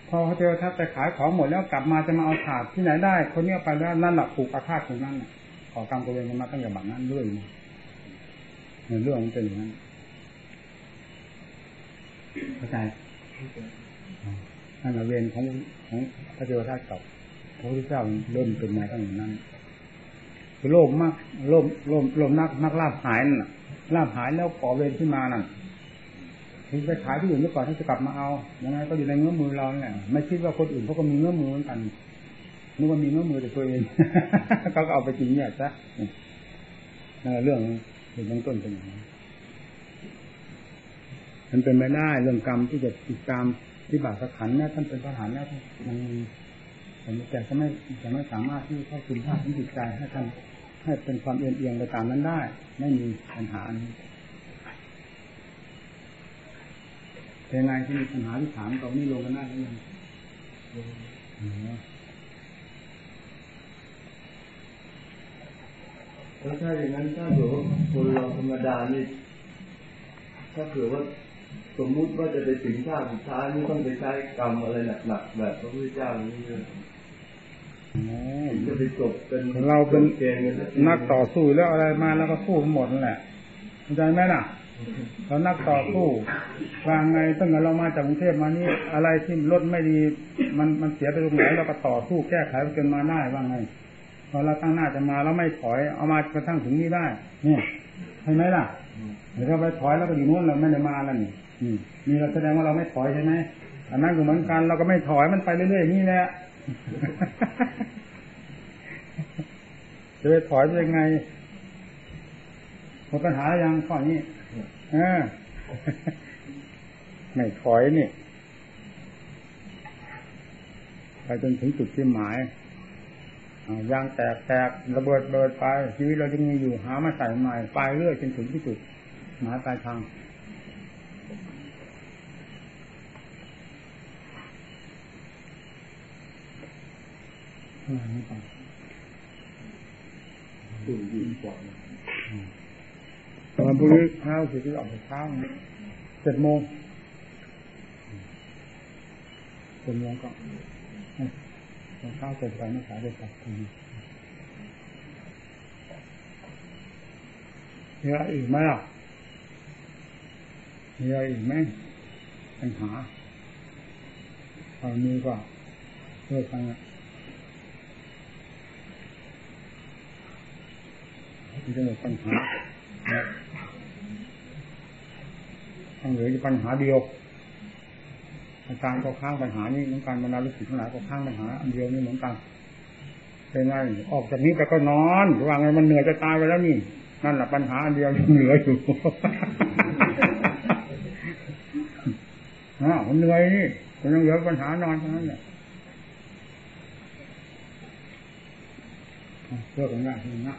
พอเขาเจอถ้าไปขายของหมดแล้วกลับมาจะมาเอาถาดที่ไหนได้ คนนี้ไปแล้วนั่นแหละผูกอาฆาตตรงนั้นขอกรรมกเวรกันมาตั้งแต่บัดนั้นเรื่อยมาเรื่องมันเป็นอย่างนั้นเข้าใจ นั่นเวรของของพระเจ้าท่าเก่าพระพุทธเจ้าเริ่มเป็นมาตั้งแต่นั้นโลภมากโลภโลภโลภนักนักลาบหายนั่นลาบหายแล้วก่อเวรขึ้นมานั่นถึงไปขายที่อื่นเมื่อก่อนที่จะกลับมาเอายังไงก็อยู่ในเงื้อมือเราเนี่ยไม่คิดว่าคนอื่นเขาก็มีเงื้อมือเหมือนกันนึกว่ามีเงื้อมือแต่ตัวเองเขาก็เอาไปจริงเนี่ยซะนั่นเรื่องเป็นเบื้องต้นเป็นอย่างนี้มันเป็นไม่ได้เรื่องกรรมที่จะติดตาม ที่บาปขันแม้ท่านเป็นทหารแล้วมันแต่ก็ไม่จะไม่สามารถที่เข้าถึงภาพที่จิตใจให้ท่านให้เป็นความเอียงเอียงไปตามนั้นได้ ไม่มีปัญหานี้เป็นไงที่มีปัญหาที่ถามตรงนี้ลงกันได้หรือยังแล้วถ้าอย่างนั้นถ้าเผื่อว่าคนเราธรรมดานี่ถ้าเผื่อว่า สมมุติว่าจะไปถึงชาติสุดท้ายนี่ต้องไปใช้กรรมอะไรหนักๆแบบพระพุทธเจ้านี่เลยจะไปจบเป็นเราเป็นเกณฑ์กันนักต่อสู้แล้วอะไรมาแล้วก็สู้หมดนั่นแหละเข้าใจไหมน่ะอเรานักต่อสู้วางไงตั้งแต่เรามาจากกรุงเทพมานี่อะไรที่รถไม่ดี มันมันเสียไปตรงไหนเราก็ต่อสู้แก้ไขจนมาได้ว่าไงพอเราตั้งหน้าจะมาเราไม่ถอยเอามากระทั่งถึงนี้ได้เนี่ยใช่ไหมล่ะเดี๋ยวเราไปถอยแล้วก็อยู่นู้นเราไม่ได้มาแล้วนี่อืม นี่เราแสดงว่าเราไม่ถอยใช่ไหมอันนั้นก็เหมือนกันเราก็ไม่ถอยมันไปเรื่อยๆอย่างนี่แหละจะไปถอยไปยังไงหมดปัญหาแล้วยังข้อนี้เออไม่ถอยนี่ไปจนถึงจุดที่หมายยางแตกแตกระเบิดเบิดไปชีวิตเรายังมีอยู่หามาใส่ใหม่ไปเรื่อยจนถึงที่จุดหมายปลายทาง อะไรไม่ไปดูดีกว่าตอนพรุ่งนี้เช้าสิที่ออกไปเช้าเจ็ดโมงเจ็ดโมงก็เอ้ยตอนเช้าเจ็ดไปไม่สายเด็ดไปพรุ่งนี้มีอะไรอีกไหมล่ะมีอะไรอีกไหมปัญหาตอนนี้ก็เลิกกันละ ที่จะหมดปัญหาทั้งเหลืออยู่ปัญหาเดียว อาจารย์ก็ข้างปัญหานี้เหมือนกันบรรดาลูกศิษย์ทั้งหลายก็ข้างปัญหาอันเดียวนี่เหมือนกันเป็นไงออกจากนี้ไปก็นอนว่าไงมันเหนื่อยจะตายไปแล้วนี่นั่นแหละปัญหาอันเดียวยังเหลืออยู่อ้าวมันเหนื่อยนี่มันยังเหลือปัญหานอนเท่านั้นแหละอะเพื่อกันได้เพื่อกันได้